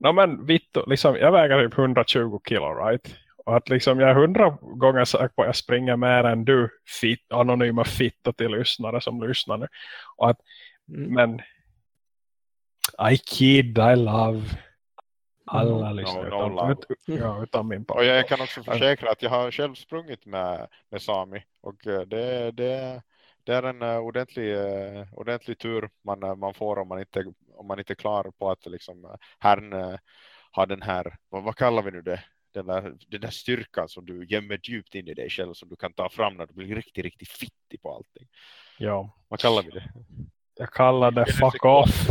no men vitt, liksom, jag väger typ 120 kilo, right? Och att liksom jag är hundra gånger säker på att jag springer mer än du fit, anonyma fitta till lyssnare som lyssnar nu. Och att, mm. men I kid, I love alla mm. lyssnar no, no utan, ja, utan min pappa. Och jag kan också försäkra att jag har själv sprungit med, med Sami och eh, det, det, det är en uh, ordentlig, uh, ordentlig tur man, uh, man får om man inte om man inte är klar på att liksom, herrn uh, har den här, vad, vad kallar vi nu det? Den där, den där styrkan som du gömmer djupt in i dig själv som du kan ta fram när du blir riktigt, riktigt fittig på allting. Ja. Vad kallar vi det? Jag kallar det fuck off.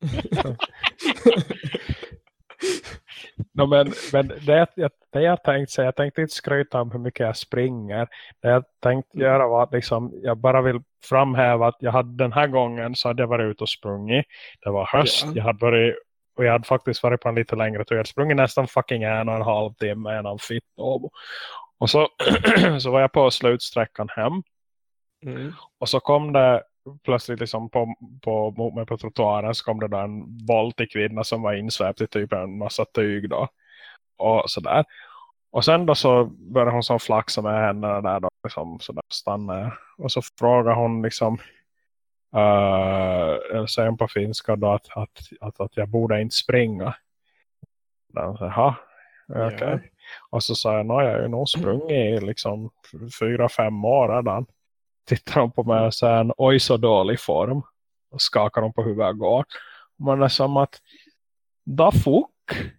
no, men, men det, jag, det jag tänkte säga, jag tänkte inte skryta om hur mycket jag springer. Det jag tänkte mm. göra var att liksom, jag bara vill framhäva att jag hade den här gången så hade jag varit ute och sprungit. Det var höst, ja. jag hade varit och jag hade faktiskt varit på en lite längre tur. Jag hade sprungit nästan fucking en och en halv timme innan fitt Och så, så var jag på slutsträckan hem. Mm. Och så kom det plötsligt liksom på, på, mot mig på trottoaren så kom det där en våldtig kvinna som var insväpt i typ en massa tyg då. Och sådär. Och sen då så började hon som flaxa med henne där då liksom sådär stannade Och så frågar hon liksom uh, säger på finska då att, att, att, att jag borde inte springa. Jaha, okej. Okay. Ja. Och så sa jag, jag är ju nog sprungit i liksom fyra, fem år redan. Tittar de på mig och säger, oj så dålig form. Och skakar de på huvudet och går. Man är som att, da fuck.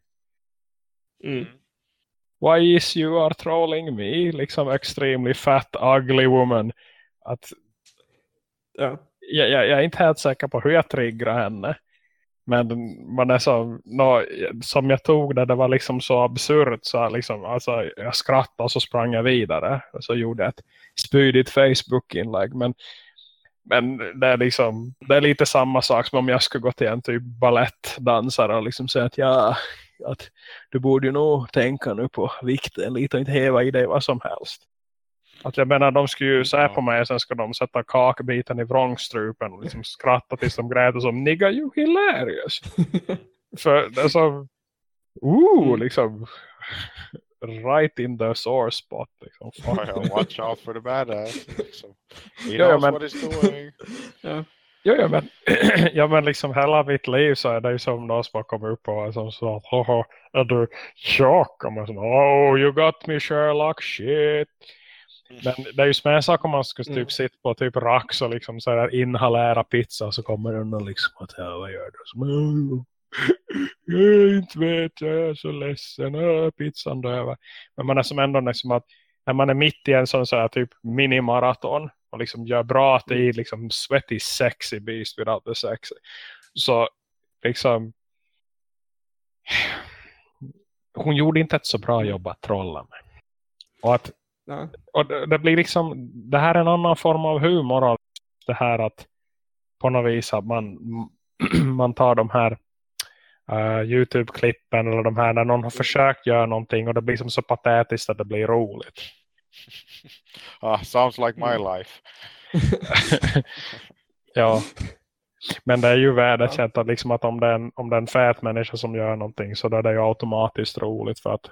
Mm. Why is you are trolling me? Liksom extremely fat, ugly woman. Att, ja. jag, jag, jag är inte helt säker på hur jag triggar henne. Men man är så, no, som jag tog det, det var liksom så absurt så liksom, alltså, jag skrattade och så sprang jag vidare. Och så gjorde jag ett spydigt Facebook-inlägg. Men, men det är liksom, det är lite samma sak som om jag skulle gå till en typ ballettdansare och liksom säga att ja, att du borde ju nog tänka nu på vikten lite och inte häva i dig vad som helst. Att jag menar, de skulle ju säga på mig och sen ska de sätta kakbiten i vrångstrupen och liksom skratta tills de gräter som nigga you hilarious. För det är så ooh, mm. liksom right in the sore spot. Liksom. watch out for the badass. Liksom. He ja, knows men, what he's doing. ja. Jo, ja, men, ja, men liksom hela mitt liv så är det ju som någon som har kommit upp och som sa att är du tjock? Och man så, oh, you got me Sherlock, shit. Men det är ju som en sak om man skulle typ mm. sitta på typ rax och liksom så här inhalera pizza så kommer den och liksom att ja, vad gör du? Så, jag inte vet, jag är så ledsen, äh, pizzan döver. Men man är som ändå liksom att när man är mitt i en sån så här typ minimaraton och liksom gör bra att det är liksom sweaty sexy beast without the sexy. Så liksom hon gjorde inte ett så bra jobb att trolla med. Och att Ja. Och det, det, blir liksom, det här är en annan form av humor. Det här att på något vis att man, man tar de här uh, Youtube-klippen eller de här när någon har försökt göra någonting och det blir som så patetiskt att det blir roligt. ah, sounds like my mm. life. ja. Men det är ju värdekänt att, liksom att om, det är en, om det är en fät människa som gör någonting så är det ju automatiskt roligt för att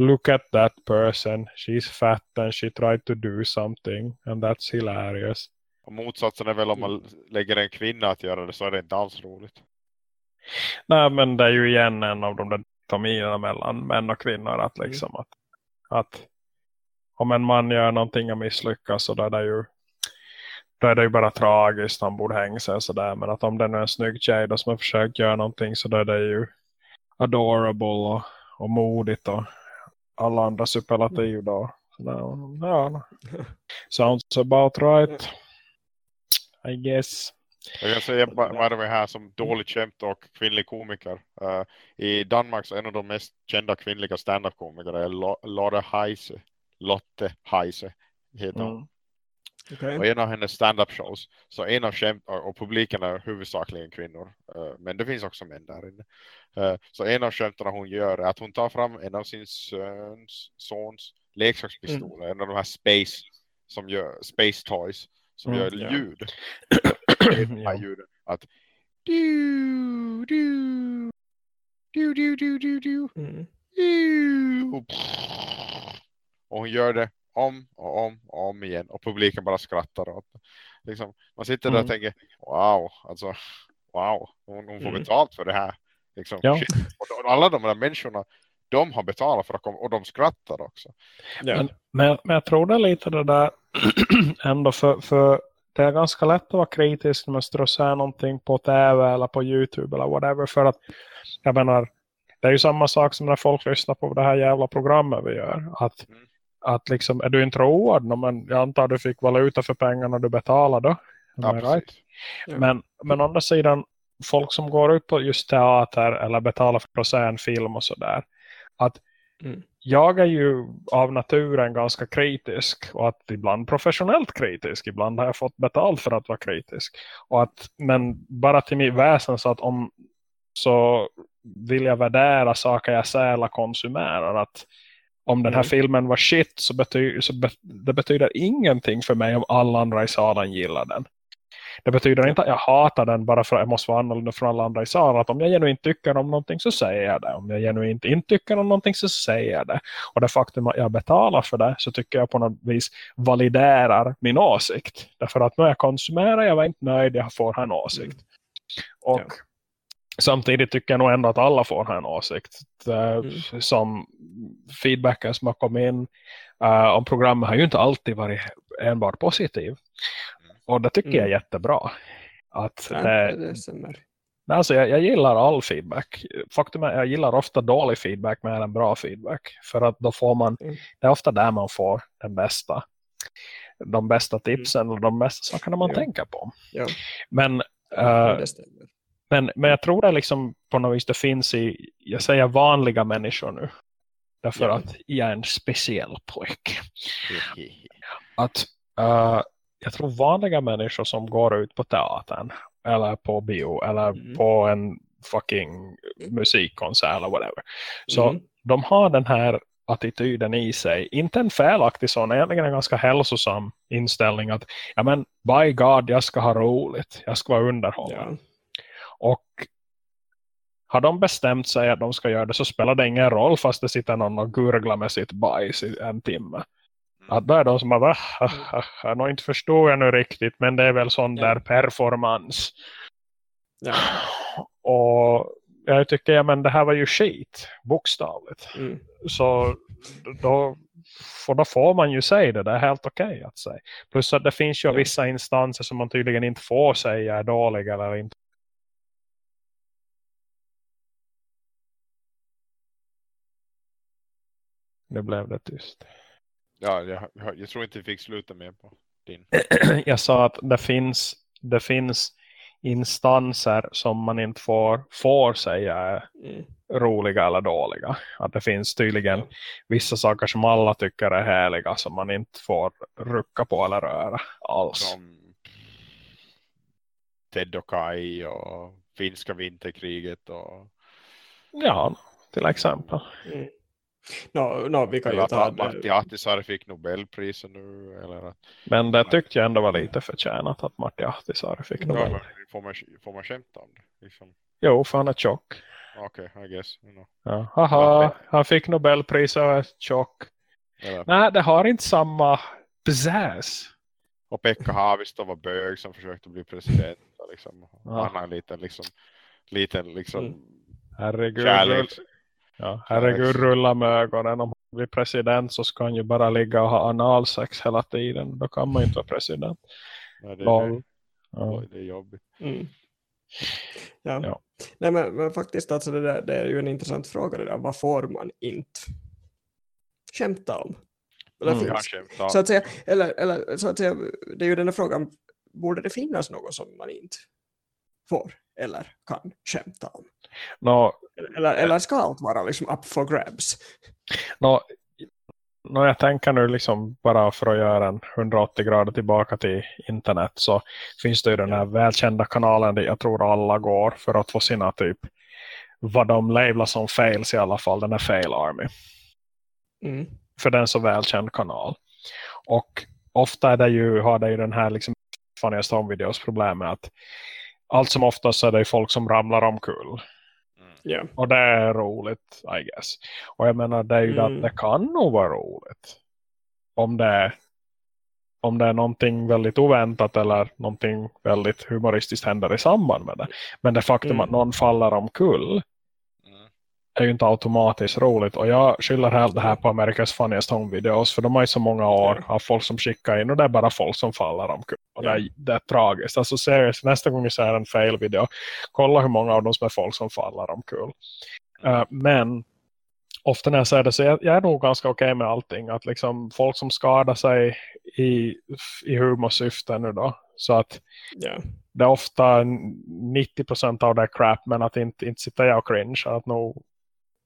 look at that person. She's fat and she tried to do something. And that's hilarious. Och motsatsen är väl om man lägger en kvinna att göra det så är det inte alls roligt. Nej men det är ju igen en av de där tomierna mellan män och kvinnor. Att mm. liksom att, att om en man gör någonting och misslyckas så då är det ju då är det ju bara tragiskt. Han borde hänga sig sådär. Men att om det är en snygg tjej då som har försökt göra någonting så då är det ju adorable och, och modigt och alla andra superlativ då. Ja, sounds about right. I guess. Jag kan säga bara det här som dåligt kämt och kvinnlig komiker. Uh, I Danmark så en av de mest kända kvinnliga stand-up-komiker är Lotte Heise. Lotte Heise heter hon. Mm. Okay. Och en av hennes stand-up shows. Så en av skämt och publiken är huvudsakligen kvinnor. Uh, men det finns också män där inne. Uh, så en av skämten hon gör är att hon tar fram en av sin sons, sons leksakspistoler. Mm. En av de här space som gör space toys. Som mm, gör ja. ljud. ja. ljuden. Att du, du, du, du, du, du, du, mm. du. Och hon gör det om och om och om igen. Och publiken bara skrattar åt liksom, Man sitter där mm. och tänker, wow, alltså, wow, hon, hon får mm. betalt för det här. Liksom, ja. Och alla de här människorna, de har betalat för att komma, och de skrattar också. Ja. Men, men, men jag tror det är lite det där ändå för, för det är ganska lätt att vara kritisk när man står och säger någonting på tv eller på Youtube eller whatever för att jag menar det är ju samma sak som när folk lyssnar på det här jävla programmet vi gör. Att mm att liksom, är du inte road? Men jag antar att du fick valuta för pengarna du betalade. Ja, right? ja. Men, men å andra sidan, folk som går upp på just teater eller betalar för att se en film och sådär. Att mm. jag är ju av naturen ganska kritisk och att ibland professionellt kritisk. Ibland har jag fått betalt för att vara kritisk. Och att, men bara till mitt väsen så att om så vill jag värdera saker jag sällan konsumerar. Att om den här Mm. filmen var shit så, betyder, så be, det betyder ingenting för mig om alla andra i salen gillar den. Det betyder inte att jag hatar den bara för att jag måste vara annorlunda från alla andra i salen. Att om jag genuint tycker om någonting så säger jag det. Om jag genuint inte tycker om någonting så säger jag det. Och det faktum att jag betalar för det så tycker jag på något vis validerar min åsikt. Därför att när jag konsumerar jag var inte nöjd, jag får ha en åsikt. Och Ja. samtidigt tycker jag nog ändå att alla får ha en åsikt. Mm. Som feedbacken som har kommit in eh, om programmet har ju inte alltid varit enbart positiv. Och det tycker jag är Mm. jättebra. Att Ja, det, det. Nej, Alltså jag, jag gillar all feedback. Faktum är jag gillar ofta dålig feedback mer än bra feedback. För att då får man, Mm. det är ofta där man får den bästa. De bästa tipsen och de bästa sakerna man Mm. Ja. tänker på. Ja, Men, ja, stämmer. men, men jag tror det liksom på något vis det finns i, jag säger vanliga människor nu. Därför Ja. att jag är en speciell pojke. Att eh, jag tror vanliga människor som går ut på teatern eller på bio eller Mm. på en fucking musikkonsert eller whatever. Så Mm. de har den här attityden i sig. Inte en felaktig sån, egentligen en ganska hälsosam inställning att ja men by God jag ska ha roligt, jag ska vara underhållande. Ja. Och har de bestämt sig att de ska göra det så spelar det ingen roll fast det sitter någon och gurglar med sitt bajs i en timme. Att då är de som bara, jag nog inte förstår jag nu riktigt men det är väl sån Ja. där performance. Ja. Och jag tycker, ja men det här var ju skit, bokstavligt. Mm. Så då, för då får man ju säga det, det är helt okej att säga. Plus att det finns ju Ja. vissa instanser som man tydligen inte får säga är dåliga eller inte. Nu blev det tyst. Ja, jag, jag, jag tror inte vi fick sluta med på din. jag sa att det finns, det finns instanser som man inte får, får säga är Mm. roliga eller dåliga. Att det finns tydligen vissa saker som alla tycker är härliga som man inte får rucka på eller röra alls. Som Ted och Kai och finska vinterkriget och Ja, till exempel. Mm. No, no, vi kan ju eller ta Matti det. Ahtisaari fick Nobelpriset nu eller att Men det tyckte jag ändå var lite förtjänat att Martti Ahtisaari fick ja, Nobel. men får, man, får man skämta om det? Liksom, Jo, för han är tjock. Okej, I guess. You know. Ja. Haha, han fick Nobelpriset och är tjock. eller, Nej, det har inte samma pizzazz. och Pekka Haavisto var bög som försökte bli president. Liksom, Ja. Han har en liten, liksom, liten liksom, Mm. Herregud. Ja, herregud rulla med ögonen. Om han blir president så ska han ju bara ligga och ha analsex hela tiden. Då kan man ju inte vara president. Ja, det, är. Ja. Det är jobbigt. Mm. Ja. Ja. Nej, men, men faktiskt alltså det, där, det är ju en intressant fråga det där. Vad får man inte skämta om? Eller Mm. finns- så att säga, eller, eller så att säga, det är ju den här frågan, borde det finnas något som man inte får eller kan skämta om? Nå, Eller, eller, ska allt vara liksom up for grabs? nå, nå, jag tänker nu liksom bara för att göra en 180 grader tillbaka till internet så finns det ju den här välkända kanalen där jag tror alla går för att få sina typ vad de lablar som fails i alla fall, den är fail army. Mm. för den så välkänd kanal. Och ofta är det ju, har det ju den här liksom funniest home videos problemet att allt som oftast är det folk som ramlar omkull. Mm. Ja. Och det är roligt, I guess. Och jag menar, det är ju Mm. att det kan nog vara roligt. Om det är om det är någonting väldigt oväntat eller någonting väldigt humoristiskt händer i samband med det. Men det faktum Mm. att någon faller omkull Mm. Är ju inte automatiskt roligt. Och jag skyller helt det här på Amerikas Funniest Home Videos. För de har i så många år haft folk som skickar in. Och det är bara folk som faller omkull. Och det, är, det är tragiskt. Alltså seriöst, nästa gång vi ser en fail-video. Kolla hur många av dem som är folk som faller omkull. Uh, men ofta när jag säger det så jag, jag är nog ganska okej med allting. Att liksom folk som skadar sig i, i humorsyfte nu då. Så att Ja. det är ofta 90% av det är crap men att inte, inte sitta jag och cringe. Att nog,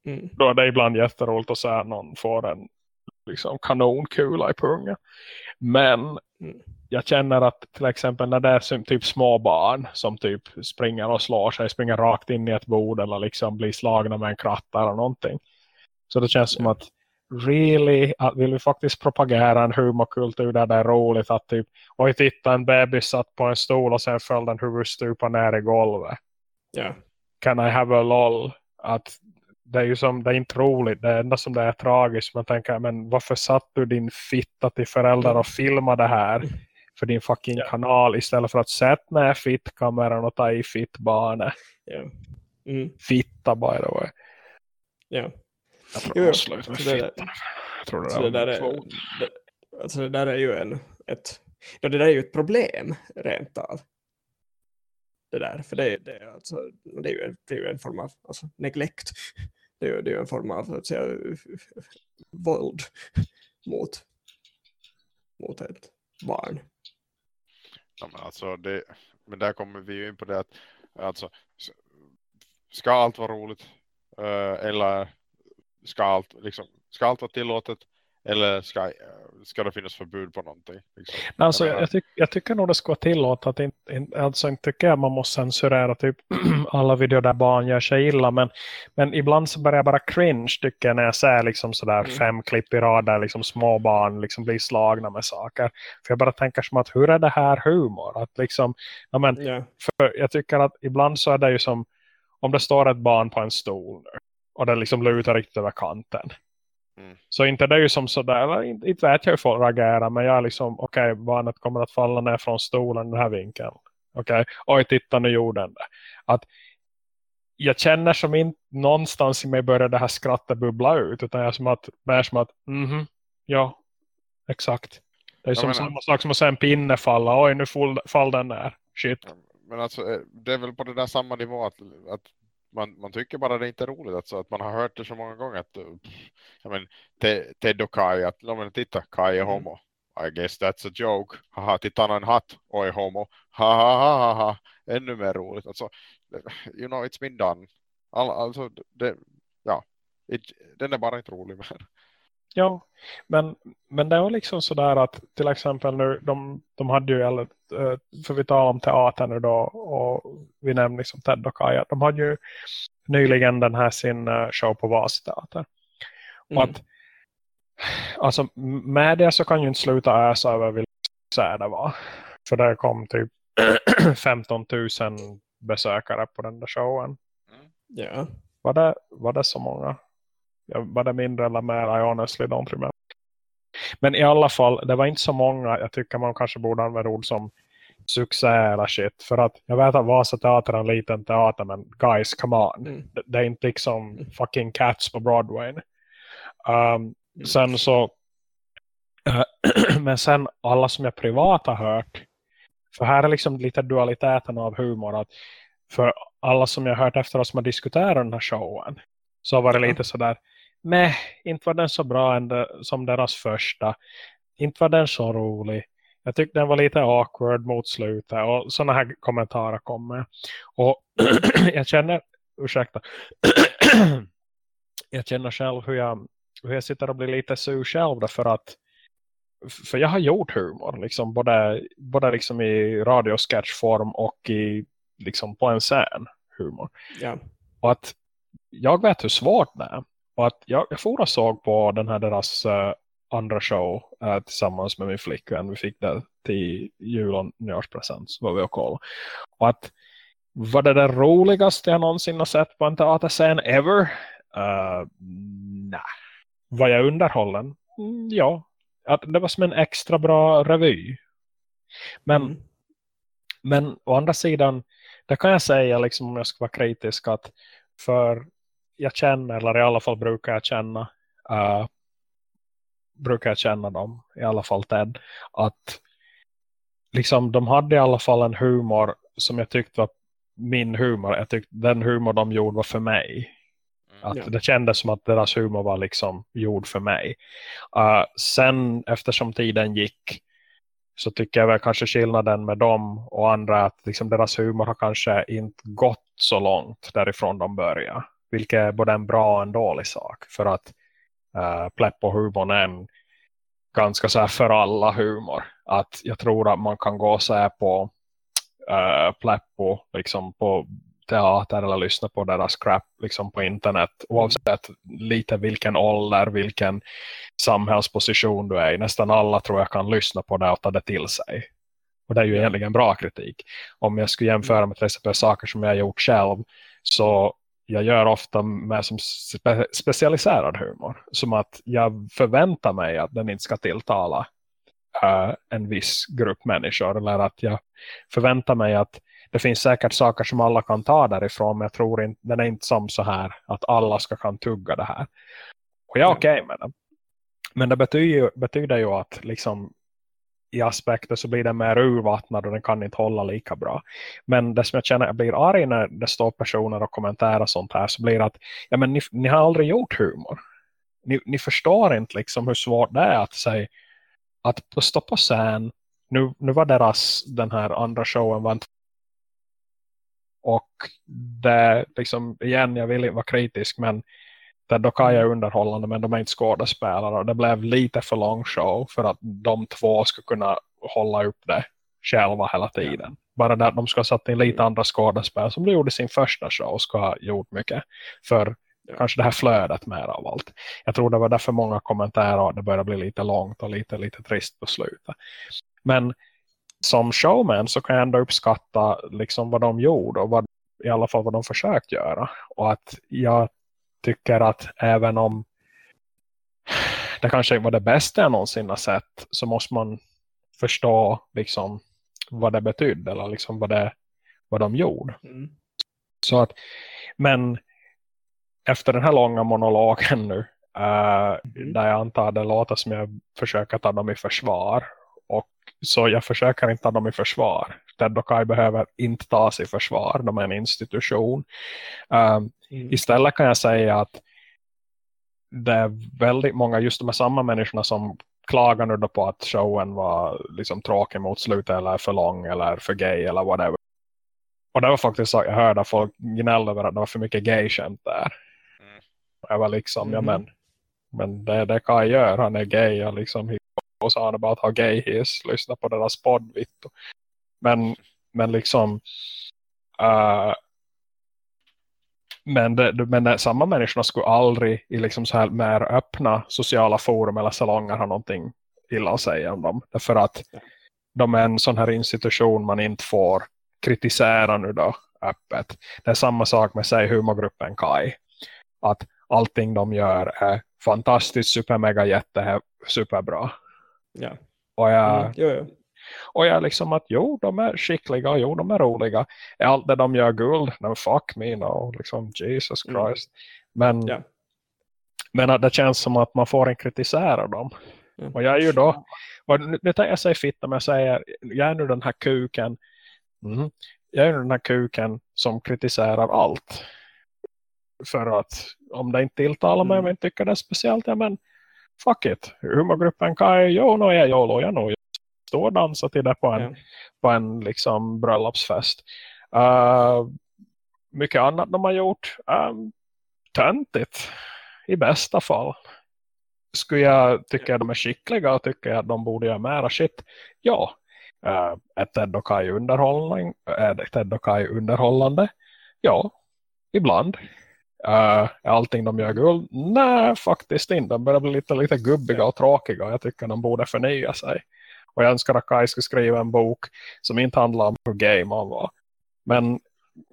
Mm. då är det ibland jätteroligt att se att någon får en liksom kanonkula i pungen. Men Mm. jag känner att till exempel när det är typ små barn som typ springer och slår sig, springer rakt in i ett bord eller liksom blir slagna med en kratta eller någonting. Så det känns som att really, att vill vi faktiskt propagera en humorkultur där det är roligt att typ, oj titta en bebis satt på en stol och sen föll den huvudstupa ner i golvet. Ja. Can I have a lol? Att det är ju som, det är inte roligt, det enda som det är tragiskt. Man tänker, men varför satt du din fitta till föräldrar och filmade det här för din fucking Ja. kanal istället för att sätta ner fittkameran och ta i fittbarnet. Ja. Mm. Fitta by the way. Ja. Jag tror Jo, jag med det där-. Jag tror det Så där det, där var är, det, alltså det där är ju en, ett, ja, det där är ju ett problem rent av. Det där, för det, det, är alltså, det, är ju en, det är ju en form av alltså, neglect. Det är ju det är en form av så att säga, våld mot, mot ett barn. Ja, men, alltså det, men där kommer vi ju in på det att alltså, ska allt vara roligt eh, eller ska allt, liksom, ska allt vara tillåtet eller ska, ska det finnas förbud på någonting? Liksom? Alltså, Jag jag, menar- jag, tyck, jag tycker nog det ska vara tillåtet. Att inte, inte, alltså inte tycker jag man måste censurera typ alla videor där barn gör sig illa. Men, men ibland så börjar jag bara cringe tycker jag när jag ser liksom sådär Mm. fem klipp i rad där liksom små barn liksom blir slagna med saker. För jag bara tänker som att hur är det här humor? Att liksom, ja, men, Ja, för jag tycker att ibland så är det ju som om det står ett barn på en stol nu och det liksom lutar riktigt över kanten. Mm. Så inte det är ju som sådär, inte, inte vet jag hur folk reagerar men jag är liksom, okej barnet kommer att falla ner från stolen i den här vinkeln. Okej, oj titta nu gjorde den det. Att jag känner som inte någonstans i mig börjar det här skrattet bubbla ut utan jag är som att, mer som att, mhm, ja, exakt. Det är som menar- samma sak som att se en pinne falla, oj nu fall, fall den ner, shit. Men alltså, eh, det är väl på det där samma nivå att, att man, man tycker bara det är inte roligt. Alltså, att man har hört det så många gånger. Att, eh, ja, men, Te- Ted och Kai, att ja, men, titta, Kai är Mm. homo. I guess that's a joke. Haha, titta han har en hatt och är homo. Ha, ha, ha, ha, ha. Ännu mer roligt. Alltså, you know, it's been done. All, alltså, det, ja, it, den är bara inte rolig mer. Ja, men, men det var liksom sådär att till exempel nu, de, de hade ju, eller, eh, för vi talar om teater nu då, och vi nämnde liksom Ted och Kaja, de hade ju nyligen den här sin eh, show på Vasteater. Och Mm. att, alltså med det så kan ju inte sluta ösa över vilka det var. För det kom typ 15 000 besökare på den där showen. ja. Var det, var det så många? Var det mindre eller mer? I honestly don't remember. Men i alla fall, det var inte så många. Jag tycker man kanske borde använda ord som succé eller shit. För att jag vet att Vasa teater är en liten teater, men guys, come on. Mm. Det, det är inte liksom fucking cats på Broadway. Um, Mm. sen så eh, men sen alla som jag privat har hört för här är liksom lite dualiteten av humor att för alla som jag har hört efter oss som har diskuterat den här showen så var det lite sådär nej, inte var den så bra ändå, som deras första. Inte var den så rolig. Jag tyckte den var lite awkward mot slutet och sådana här kommentarer kommer. Och jag känner ursäkta. Jag känner själv hur jag, hur jag sitter och blir lite sur själv därför att för jag har gjort humor liksom både, både liksom i radiosketchform och i liksom på en scen humor. Ja. och att jag vet hur svårt det är och att jag, jag for och såg på den här deras eh, andra show eh, tillsammans med min flickvän vi fick det till jul och nyårspresent så var vi och kollade och att var det det roligaste jag någonsin har sett på en teaterscen ever? Uh, nej. Var jag underhållen? Mm, ja. Att det var som en extra bra revy. Men, Mm. men å andra sidan, det kan jag säga liksom om jag ska vara kritisk att för jag känner, eller i alla fall brukar jag känna uh, brukar jag känna dem, i alla fall Ted, att liksom de hade i alla fall en humor som jag tyckte var min humor. Jag tyckte den humor de gjorde var för mig. Att Ja. Det kändes som att deras humor var liksom gjord för mig. Uh, sen eftersom tiden gick så tycker jag väl kanske skillnaden med dem och andra att liksom deras humor har kanske inte gått så långt därifrån de började. Vilket är både en bra och en dålig sak. För att uh, Plepp och humorn är en ganska så här för alla humor. Att jag tror att man kan gå och se på uh, Pleppo liksom på teater eller lyssna på deras crap liksom på internet oavsett lite vilken ålder, vilken samhällsposition du är i. Nästan alla tror jag kan lyssna på det och ta det till sig. Och det är ju egentligen bra kritik. Om jag skulle jämföra med till exempel saker som jag har gjort själv så jag gör ofta med som spe specialiserad humor. Som att jag förväntar mig att den inte ska tilltala uh, en viss grupp människor. Eller att jag förväntar mig att det finns säkert saker som alla kan ta därifrån. Men jag tror inte, den är inte som så här att alla ska kan tugga det här. Och jag är okej okay med det. Men det betyder, betyder ju att liksom i aspekter så blir den mer urvattnad och den kan inte hålla lika bra. Men det som jag känner jag blir arg när det står personer och kommenterar sånt här så blir det att ja, men ni, ni har aldrig gjort humor. Ni, ni, förstår inte liksom hur svårt det är att säga att stå på scen nu, nu var deras den här andra showen var inte och det liksom igen jag vill inte vara kritisk men Ted Dokai är underhållande men de är inte skådespelare. Det blev lite för lång show för att de två ska kunna hålla upp det själva hela tiden. Bara där de ska ha satt in lite mm. andra skådespel som de gjorde sin första show ska ha gjort mycket för kanske det här flödet mer av allt. Jag tror det var därför många kommentarer och det började bli lite långt och lite, lite trist på slutet. Men som showman så kan jag ändå uppskatta liksom vad de gjorde och vad, i alla fall vad de försökt göra. Och att jag tycker att även om det kanske var det bästa jag någonsin har sett så måste man förstå liksom vad det betydde eller liksom vad, det, vad de gjorde. Mm. Så att, men efter den här långa monologen nu uh, mm. där jag antar det låter som jag försöker ta dem i försvar och så jag försöker inte ta dem i försvar. Ted och Kai behöver inte ta sig i försvar. De är en institution. Um, mm. Istället kan jag säga att det är väldigt många, just de här samma människorna som klagar nu på att showen var liksom tråkig mot slutet eller för lång eller för gay eller whatever. Och det var faktiskt så jag hörde att folk gnällde över att det var för mycket gay-känt där. Mm. Jag var liksom, mm. ja men, men det, det kan jag göra, han är gay och liksom och sa han about how gay he is. Lyssna på deras podd, Vittu. Men, men liksom uh, men, det, men samma människorna skulle aldrig i liksom så här mer öppna sociala forum eller salonger ha någonting illa att säga om dem. Därför att de är en sån här institution man inte får kritisera nu då öppet. Det är samma sak med sig humorgruppen Kai. Att allting de gör är fantastiskt, supermega, jätte, superbra. Ja. Och jag, mm, jo, jo. Och jag liksom att jo, de är skickliga jo, de är roliga. Är allt det de gör guld? No, fuck me, no. Liksom, Jesus mm. Christ. Mm. Men, ja. men att det känns som att man får en kritisera dem. Mm. Och jag är ju då, och nu, nu tänker jag säga fitta, men jag säger, jag är nu den här kuken, mm, jag är nu den här kuken som kritiserar allt. För att om det inte tilltalar mig, mm. inte tycker det är speciellt, ja men fuck it. Humorgruppen Kai, jo, no, jag jolo, jag nog stå och dansa till det på en, ja. på en liksom bröllopsfest. Uh, mycket annat de har gjort. Um, töntigt. I bästa fall. Skulle jag tycka att de är skickliga och tycka att de borde göra mera shit? Ja. Uh, är Ted och Kai underhållning? Är Ted och Kai underhållande? Ja, ibland. Uh, är allting de gör guld? Nej, faktiskt inte. De börjar bli lite, lite gubbiga och tråkiga. Jag tycker de borde förnya sig. Och jag önskar att Kai skulle skriva en bok som inte handlar om hur gay man var. Men,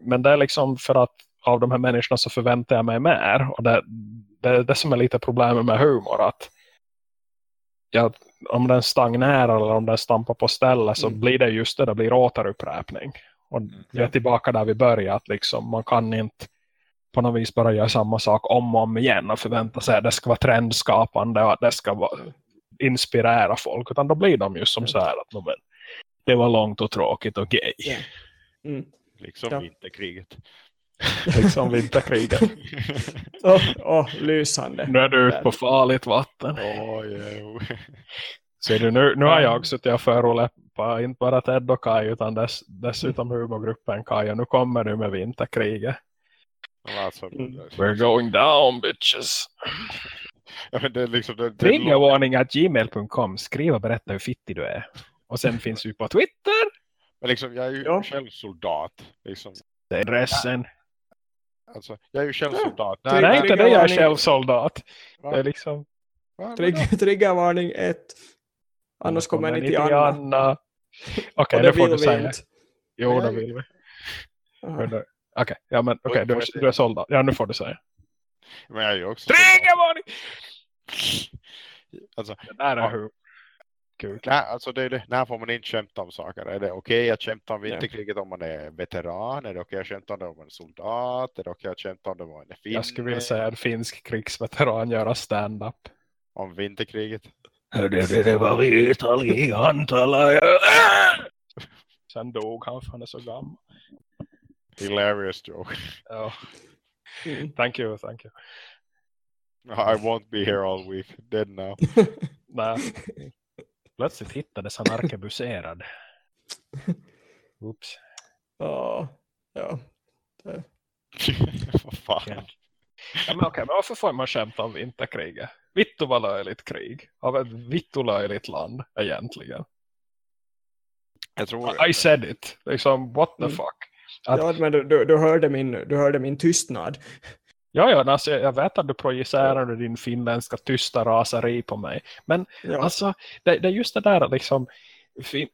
men det är liksom för att av de här människorna så förväntar jag mig mer. Och det, det är det som är lite problemet med humor. Att jag, om den stagnerar eller om den stampar på stället så mm. blir det just det, det blir återupprepning. Och mm. jag är tillbaka där vi började. Att liksom, man kan inte på något vis bara göra samma sak om och om igen och förvänta sig att det ska vara trendskapande och att det ska vara, inspirera folk utan då blir de just som så här att men, det var långt och tråkigt och gay. Yeah. Mm. Liksom ja. vinterkriget. liksom vinterkriget. Åh, oh, oh, lysande. Nu är du ute på farligt vatten. Oh, yeah. Ser du, nu, nu har jag suttit och förolämpat inte bara Ted och Kai utan dess, dessutom humorgruppen Kai och nu kommer du med vinterkriget. Alltså, We're going down bitches. Ja, det är liksom, det, det, gmail.com. Skriv och berätta hur fittig du är. Och sen finns vi på Twitter. men liksom, jag är ju Ja. själv soldat. Liksom. Det är adressen. Alltså, jag är ju själv Ja. soldat. Nej, det är inte det jag är själv soldat. Va? Det är liksom... Trigger, triggervarning 1. Annars kommer ni till Anna. Anna. Okej, Och det det får du säga. inte. Jo, det vill vi. Du? Okej, ja, men okej, Oj, du, du är soldat. Ja, nu får du säga. Men jag är ju också. Triggervarning! Alltså, Det där är hur kul. nej, alltså det är det. När får man inte skämta om saker? Är det okej att skämta om vinterkriget om man är veteran? Är det okej att skämta om det om man är soldat? Är det okej att skämta om det om man är finne? Jag skulle vilja säga en finsk krigsveteran göra stand-up. Om vinterkriget? Det var vital gigantala. Sen dog han för han är så gammal. Hilarious joke. Ja, Mm. thank you, thank you. I won't be here all week. Dead now. Nej. Plötsligt hittades han arkebuserad. Oops. Ja, ja. Vad fan? Ja. Ja, men okej, men varför får man skämta om vinterkriget? Vittu var löjligt krig. Av ett vittu löjligt land egentligen. Jag tror... I said it. Liksom, what the Mm. fuck? Att- ja men du, du, du, hörde min, du hörde min tystnad. Ja, ja, alltså, jag vet att du projicerar din finländska tysta raseri på mig. Men Ja. alltså, det, det är just det där liksom,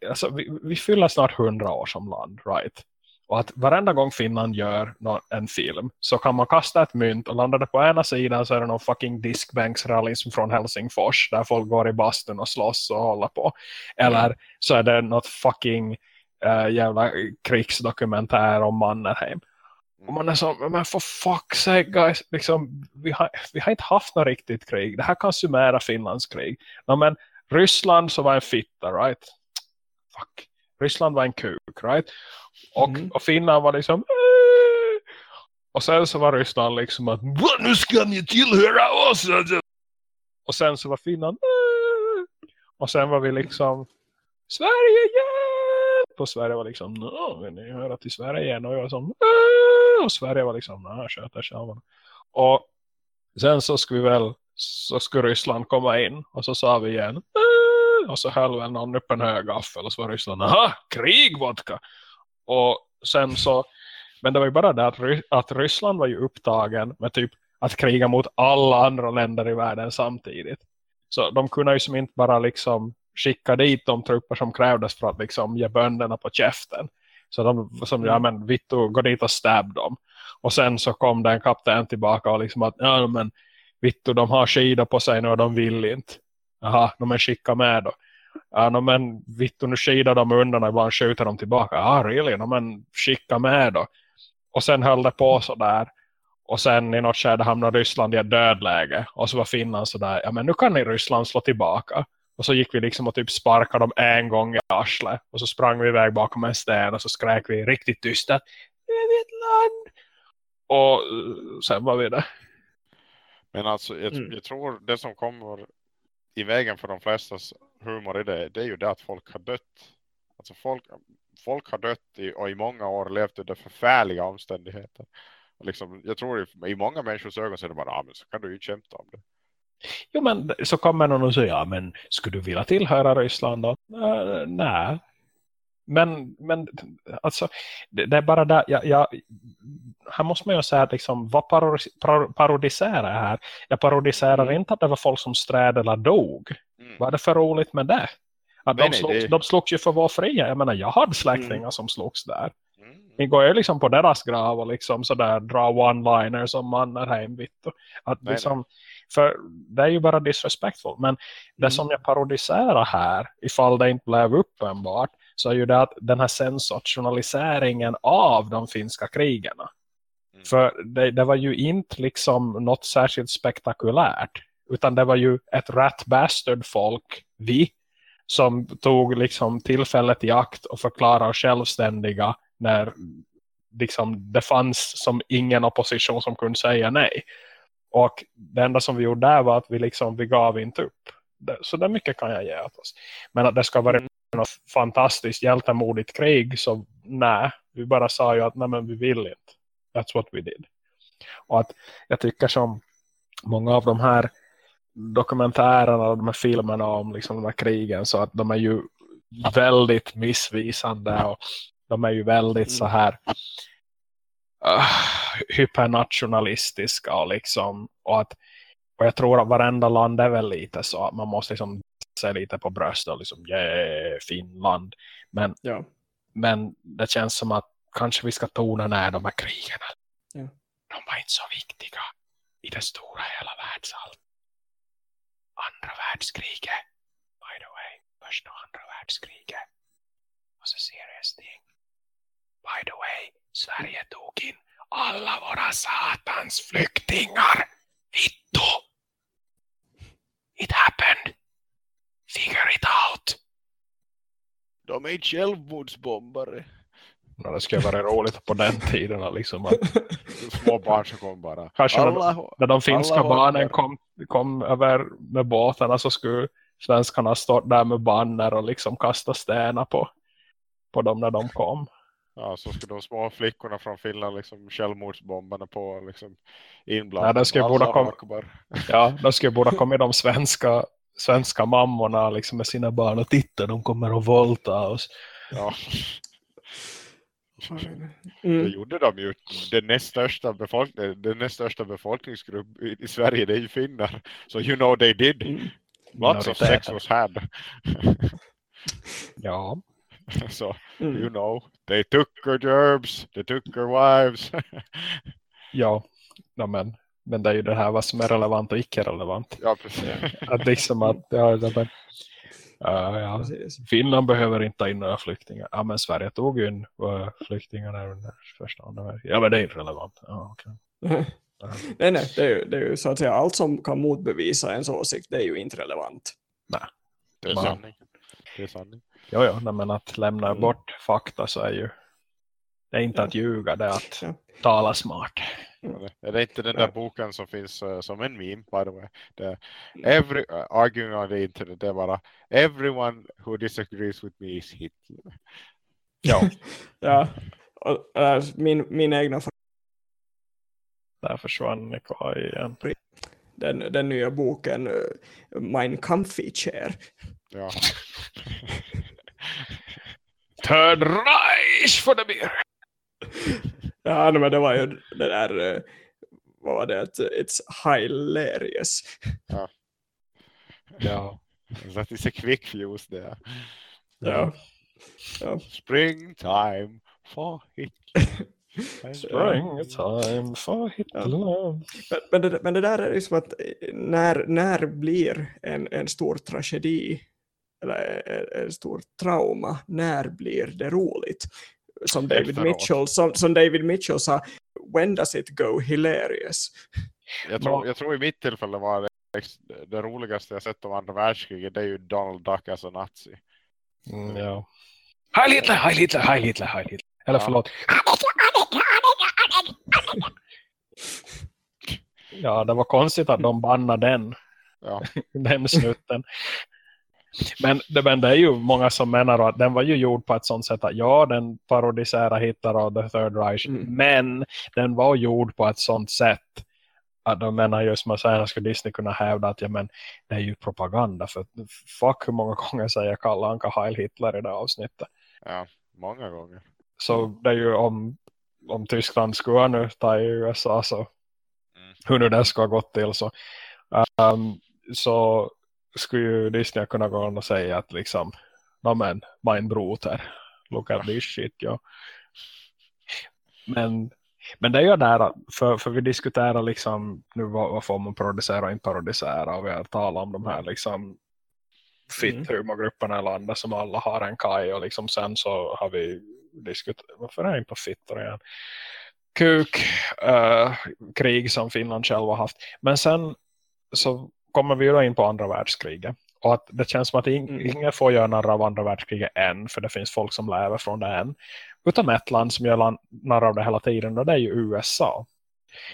alltså, vi, vi fyller snart hundra år som land, right? Och att varenda gång Finland gör en film så kan man kasta ett mynt och landa det på ena sidan så är det någon fucking diskbanksrally som från Helsingfors där folk går i bastun och slåss och håller på. Eller så är det något fucking äh, jävla krigsdokumentär om Mannerheim. Och man är så, men for fuck's sake guys, liksom, vi, har, vi har inte haft något riktigt krig. Det här kan summera Finlands krig. No, men Ryssland så var en fitta, right? Fuck. Ryssland var en kuk, right? Och, Mm. och Finland var liksom "Eh." och sen så var Ryssland liksom att "Va, nu ska ni tillhöra oss och sen så var Finland "Eh." och sen var vi liksom Sverige hjälp och Sverige var liksom "Nå, vill ni höra till Sverige igen och jag var som Åh! och Sverige var liksom äh, nej sköter själva och sen så skulle vi väl så skulle Ryssland komma in och så sa vi igen Åh! och så höll väl någon upp en hög gaffel och så var Ryssland aha krig vodka och sen så men det var ju bara det att, Ry- att Ryssland var ju upptagen med typ att kriga mot alla andra länder i världen samtidigt. Så de kunde ju som inte bara liksom skicka dit de trupper som krävdes för att liksom ge bönderna på käften. Så de som, ja men Vittu, gå dit och stab dem. Och sen så kom det en kapten tillbaka och liksom att, ja men Vittu, de har skidor på sig nu och de vill inte. Jaha, de men skicka med då. Ja, no, men Vittu, nu skidar de undan och ibland skjuter de tillbaka. Ja, really? No, men skicka med då. Och sen höll det på så där. Och sen i något skede hamnade Ryssland i ett dödläge. Och så var Finland så där, ja men nu kan ni Ryssland slå tillbaka. Och så gick vi liksom och typ sparkade dem en gång i arslet. Och så sprang vi iväg bakom en sten och så skrek vi riktigt tyst att nu är vi ett land. Och eh, sen var vi där. Men alltså, jag, Mm. jag tror det som kommer i vägen för de flestas humor i det, det är ju det att folk har dött. Alltså folk, folk har dött i, och i många år levt under förfärliga omständigheter. Liksom, jag tror i, i många människors ögon så är det bara, ah, men så kan du ju skämta om det. Jo men så kommer någon och säger, ja men skulle du vilja tillhöra Ryssland då? Nej. Men, men alltså, det, det är bara där, jag, jag, här måste man ju säga att liksom, vad parodi, par, parodiserar jag här? Jag parodiserar Mm. inte att det var folk som sträd eller dog. Mm. Vad är det för roligt med det? Att Nej, de, nej, slogs, det- de slogs ju för vår fria. Jag menar, jag hade släktingar som slogs där. Mm. Ni går ju liksom på deras grav och liksom sådär dra one-liners som Mannerheim vitt. Att Nej, liksom, för det är ju bara disrespectful. Men det Mm. som jag parodiserar här, ifall det inte blev uppenbart, så är ju det att den här sensationaliseringen av de finska krigerna. Mm. För det, det var ju inte liksom något särskilt spektakulärt. Utan det var ju ett rat bastard folk, vi, som tog liksom tillfället i akt och förklarade självständiga när liksom det fanns som ingen opposition som kunde säga nej. Och det enda som vi gjorde där var att vi liksom, vi gav inte upp. Så det mycket kan jag ge åt oss. Men att det ska vara något fantastiskt hjältemodigt krig så nej, vi bara sa ju att nej men vi vill inte. That's what we did. Och att jag tycker som många av de här dokumentärerna och de här filmerna om liksom de här krigen så att de är ju väldigt missvisande och de är ju väldigt så här uh, hypernationalistiska och liksom och att och jag tror att varenda land är väl lite så att man måste liksom se lite på bröstet och liksom, yeah, Finland. Men, Ja. men det känns som att kanske vi ska tona ner de här krigen. Ja. De var inte så viktiga i det stora hela världsallt. Andra världskriget, by the way, första och andra världskriget was a serious thing. By the way, Sverige tog in alla våra satans flyktingar. Vittu! It happened. Figure it out. De är inte självmordsbombare. Ja, det skulle vara roligt på den tiden. Liksom, att Små barn som kommer bara. Kanske Alla, när de finska Alla barnen håller. kom, kom över med båtarna så skulle svenskarna stå där med banner och liksom kasta stenar på, på dem när de kom. Ja, så ska de små flickorna från Finland liksom självmordsbombarna på liksom inblandade. det ska ju borde kom-. Ja, då skulle borde komma de svenska, svenska mammorna liksom med sina barn och titta, de kommer att våldta oss. Ja, det Mm. gjorde de ju. Den näst största, befolk den näst största befolkningsgrupp i, i Sverige det är ju finnar. Så you know they did. Mm. Lots of sex was had. Ja, so Mm. you know, they took our gerbs, they took our wives. ja, ja men, men det är ju det här vad som är relevant och icke relevant. ja, precis. Att liksom att, ja, ja, men, ja, ja. Finland behöver inte ta in några flyktingar. Ja, men Sverige tog ju in uh, flyktingarna under första andra världskriget. Ja, men det är inte relevant. Ja, okej. Nej, nej, det är, ju, det är ju så att säga allt som kan motbevisa ens åsikt, det är ju inte relevant. Det är sanning. Det är sanning. Jo, jo, men att lämna Mm. bort fakta så är ju det är inte Ja. att ljuga, det är att Ja. tala smart. Är det inte den Ja. där boken som finns uh, som en meme by the way? Det, every, uh, arguing on the internet, det är bara everyone who disagrees with me is Hitler. Ja, Ja, och, äh, min, min egna där försvann Nikolaj igen. den, den nya boken uh, Mein Kampf-Chair. Ja. Third Reich for the beer! Ja, men det var ju det där, uh, vad var det, att it's hilarious. Ja, That is a quick fuse there. Ja. Ja. Springtime for Hitler. springtime for Hitler. Men, men, det, men det där är liksom att eh, när, när blir en, en stor tragedi eller en, stor trauma, när blir det roligt? Som David, Efteråt. Mitchell, som, som David Mitchell sa, when does it go hilarious? Jag tror, jag tror i mitt tillfälle var det, det roligaste jag sett om andra världskriget det är ju Donald Duck as a nazi. Mm, ja. Heil Hitler, Heil Hitler, Heil Hitler, Heil Hitler. Eller Ja. förlåt. Ja, det var konstigt att de bannade den, Ja, den snutten. Men det, men det är ju många som menar att den var ju gjord på ett sånt sätt att ja, den parodiserar Hitler och The Third Reich. Mm. Men den var gjord på ett sånt sätt att de menar just att säga skulle Disney kunna hävda att ja, men, det är ju propaganda. För fuck hur många gånger säger Kalle Anka Heil Hitler i det avsnittet. ja, många gånger. Så det är ju om, om Tyskland skulle nu ta i USA så Mm. hur nu det ska ha gått till så, um, så skulle ju Disney kunna gå och säga att liksom no men, mein Bruder look at this shit ja. men, men det är ju där för, för vi diskuterar liksom nu vad, vad får man producera och inte producera och vi har talat om de här liksom fitt humorgrupperna i landet som alla har en kaj och liksom sen så har vi diskuterat, varför är jag inte på fittor igen? Kuk, eh, krig som Finland själv har haft. Men sen så kommer vi då in på andra världskriget. Och att det känns som att ing- Mm. ingen får göra narr av andra världskriget än. För det finns folk som lever från det än. Utom ett land som gör narr av det hela tiden. Och det är ju USA.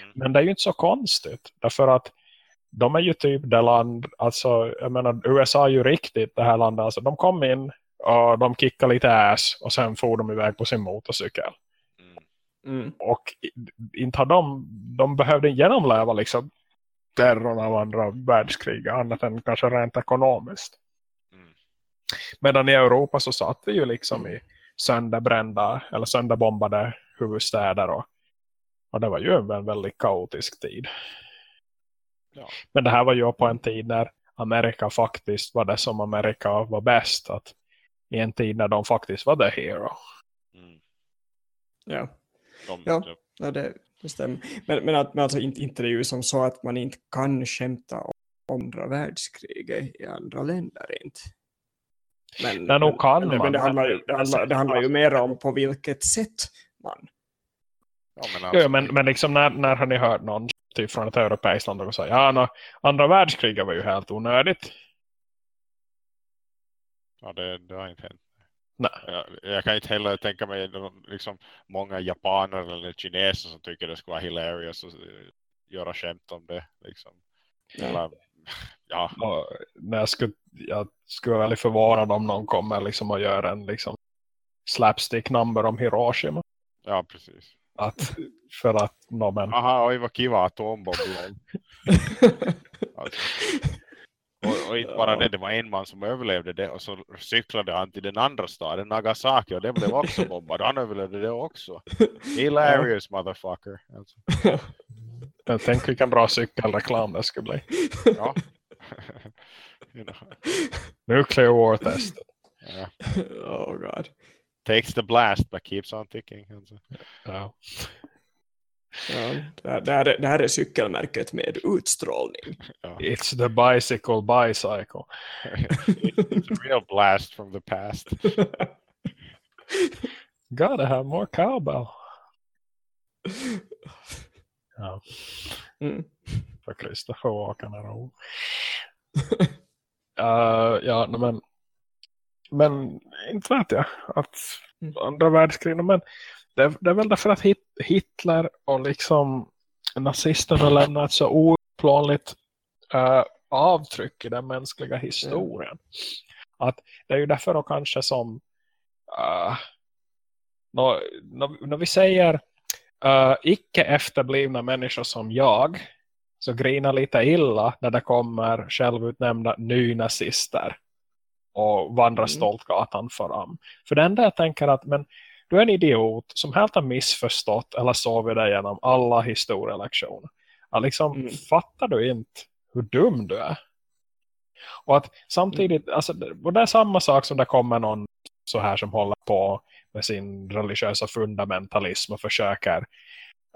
Mm. Men det är ju inte så konstigt. Därför att de är ju typ det land. Alltså jag menar USA är ju riktigt det här landet. Alltså de kom in och de kickade lite ass. Och sen får de iväg på sin motorcykel. Mm. Mm. Och inte har de, de behövde genomleva liksom terrorn av andra världskriget annat än kanske rent ekonomiskt. Mm. Medan i Europa så satt vi ju liksom i sönderbrända eller sönderbombade huvudstäder och, och det var ju en väldigt kaotisk tid. Ja. Men det här var ju på en tid när Amerika faktiskt var det som Amerika var bäst. Att I en tid när de faktiskt var the hero. Mm. Ja, De, Ja. de- ja det. Men, men, att, men alltså inte, inte det är ju som så att man inte kan skämta om andra världskriget i andra länder inte. Men, nog men- kan men, man. men det, handlar, ju- det, handlar, det handlar ju mer om på vilket sätt man. ja, men alltså, Jo, men, men liksom när, när har ni hört någon typ från ett europeiskt land och säga ja, no, andra världskriget var ju helt onödigt. ja, det, det har inte hänt. Nej. Jag, jag kan inte heller tänka mig liksom, många japaner eller kineser som tycker det skulle vara hilarious att göra skämt om det. Liksom. Ja. Eller, ja, Och när jag, skulle, jag skulle vara väldigt förvånad om någon kommer liksom att göra en liksom slapstick number om Hiroshima. ja, precis. Att, för att, no, men, Aha, oj vad kiva atombomb. alltså. Och, och inte bara det, det var en man som överlevde det och så cyklade han till den andra staden, Nagasaki, och den blev också bombad. Han överlevde det också. Hilarious motherfucker. Alltså, jag tänker vilken bra cykelreklam det skulle bli. ja. you know, Nuclear war test. ja. oh god. Takes the blast but keeps on ticking. Alltså. Ja. Ja, det, här, är, det här är cykelmärket med utstrålning. Ja. It's the bicycle bicycle. It's a real blast from the past. Gotta have more cowbell. Ja, Mm. för Christopher Walken är rolig. Uh, ja, men men inte vet jag att Mm. andra världskriget, men det, det är väl därför att Hit- Hitler och liksom nazisterna lämnat så oupplånligt uh, avtryck i den mänskliga historien. Att det är ju därför då kanske som uh, när, när, när vi säger uh, icke efterblivna människor som jag så grinar lite illa när det kommer självutnämnda nynazister och vandrar Mm. stolt gatan fram. För enda jag tänker att men du är en idiot som helt har missförstått eller sovit dig genom alla historielektioner. Att liksom, Mm. fattar du inte hur dum du är? Och att samtidigt, alltså, det och det är samma sak som det kommer någon så här som håller på med sin religiösa fundamentalism och försöker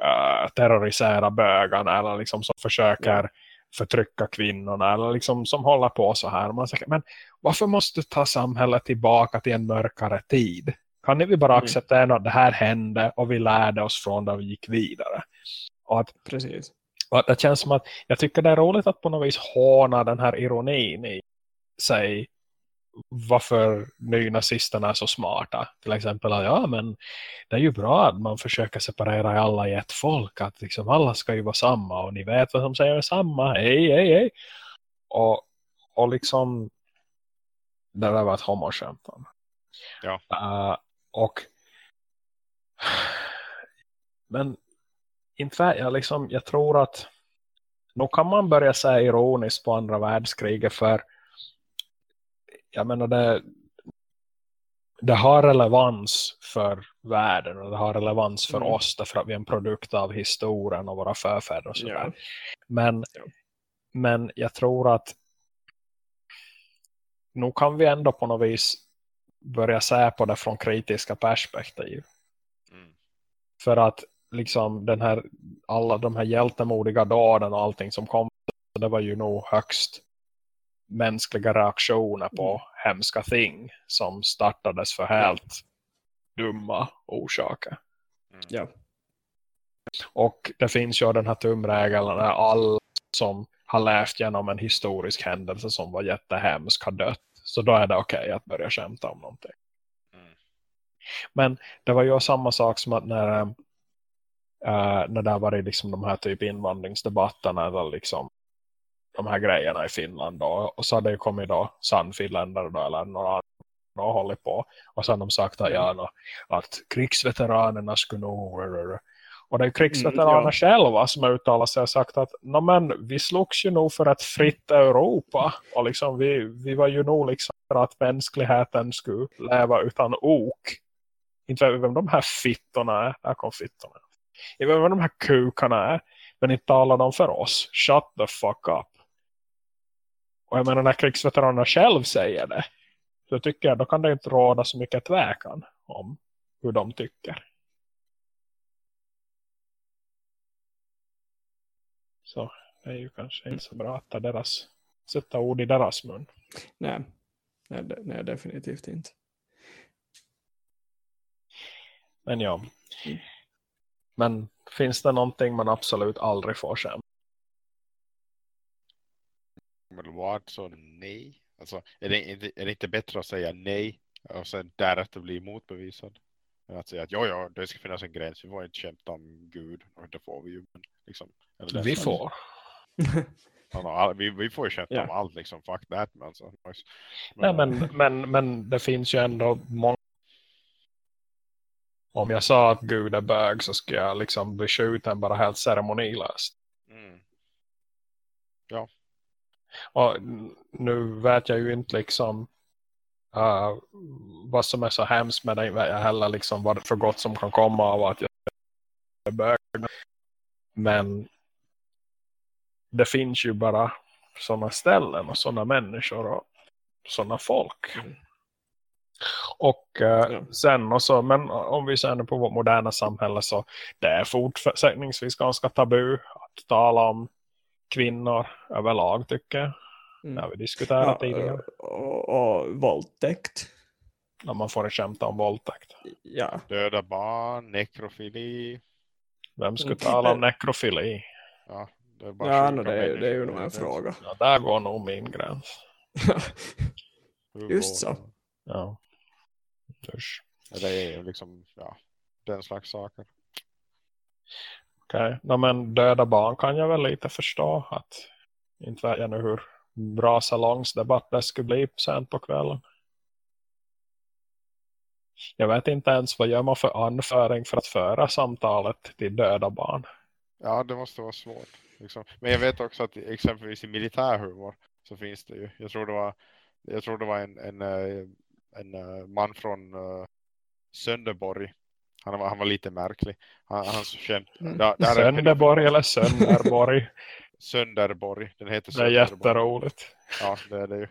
eh, terrorisera bögarna eller liksom som försöker förtrycka kvinnorna eller liksom som håller på så här. Man säger, men varför måste du ta samhället tillbaka till en mörkare tid? Kan vi bara Mm. acceptera att det här hände och vi lärde oss från det och gick vidare? Och att, Precis. och att det känns som att jag tycker det är roligt att på något vis håna den här ironin i sig varför nynazisterna är så smarta. Till exempel att ja men det är ju bra att man försöker separera alla i ett folk. Att liksom alla ska ju vara samma och ni vet vad som säger samma. Hej, hej, hej. Och, och liksom det där var ett homoskämt. Ja. Uh, och men inte jag liksom, jag tror att nog kan man börja säga ironiskt på andra världskriget för jag menar det det har relevans för världen och det har relevans för Mm. oss därför att vi är en produkt av historien och våra förfäder och sådär. Ja. Men, Ja. men jag tror att nog kan vi ändå på något vis börja se på det från kritiska perspektiv. Mm. För att liksom den här, alla de här hjältemodiga dåden och allting som kom, det var ju nog högst mänskliga reaktioner på Mm. hemska ting som startades för helt dumma orsaker. Mm. Ja. Och det finns ju den här tumregeln när alla som har levt genom en historisk händelse som var jättehemsk har dött. Så då är det okej att börja skämta om någonting. Mm. Men det var ju samma sak som att när, äh, när det var liksom de här typ invandringsdebatterna eller liksom de här grejerna i Finland då. Och så hade det kommit då sannfinländare då eller några andra och hållit på. Och hade de sagt att, ja, nå, att krigsveteranerna skulle nog Och det är krigsveteraner Mm, ja. själva som har uttalat sig och sagt att "Nå, men vi slogs ju nog för ett fritt Europa. Och liksom vi, vi var ju nog liksom för att mänskligheten skulle leva utan ok. Inte vem de här fittorna är. Där kom fittorna. Vet vi vem de här kukarna är. Men inte talar de för oss. Shut the fuck up. Och jag menar när krigsveteranerna själv säger det. Så tycker jag då kan det inte råda så mycket tvekan om hur de tycker. Så det är ju kanske inte så bra att ta deras, sätta ord i deras mun. Nej, nej, nej definitivt inte. Men ja. Mm. Men finns det någonting man absolut aldrig får? Men vad så nej? Alltså, är det, inte, är det inte bättre att säga nej och sen därefter bli motbevisad? Än att säga att ja, ja, det ska finnas en gräns. Vi får inte skämta om Gud. Och det får vi ju. Men, liksom, eller Vi får. Ja, ja, all- vi, vi får ju skämta Ja. om allt liksom. Fuck that. Men, alltså, nice. Nej, men, men, men det finns ju ändå många om jag sa att Gud är bög så skulle jag liksom bli skjuten bara helt ceremonilöst. Mm. Och n- nu vet jag ju inte liksom uh, vad som är så hemskt med det jag heller liksom vad för gott som kan komma av att jag är bög. Men det finns ju bara sådana ställen och sådana människor och sådana folk. Mm. Och eh, Ja. sen och så, men om vi ser nu på vårt moderna samhälle så det är fortsättningsvis ganska tabu att tala om kvinnor överlag tycker jag. Mm. vi diskuterat Ja, tidigare. och, och våldtäkt. När man får skämta om våldtäkt. Ja, Döda barn, nekrofili. Vem skulle Mm. tala om nekrofili? Ja, det är bara ja no, det, är, det är ju nog en fråga. Ja, där går nog min gräns. Just så. Ja. Usch. Det är ju liksom, ja, den slags saker. Okej, okay. men döda barn kan jag väl lite förstå att inte vet jag nu hur bra salongsdebatt det skulle bli sent på kvällen. Jag vet inte ens vad gör man för anföring för att föra samtalet till döda barn. Ja, det måste vara svårt. Liksom. Men jag vet också att exempelvis i militärhumor så finns det ju. Jag tror det var, jag tror det var en, en, eh, en, eh, man från uh, Sönderborg. Han var, han var lite märklig. Han, hans skämt. Mm. Där, där är Sönderborg eller Sönderborg. Sönderborg. Den heter Det är Sönderborg. jätteroligt. Ja, det är det ju.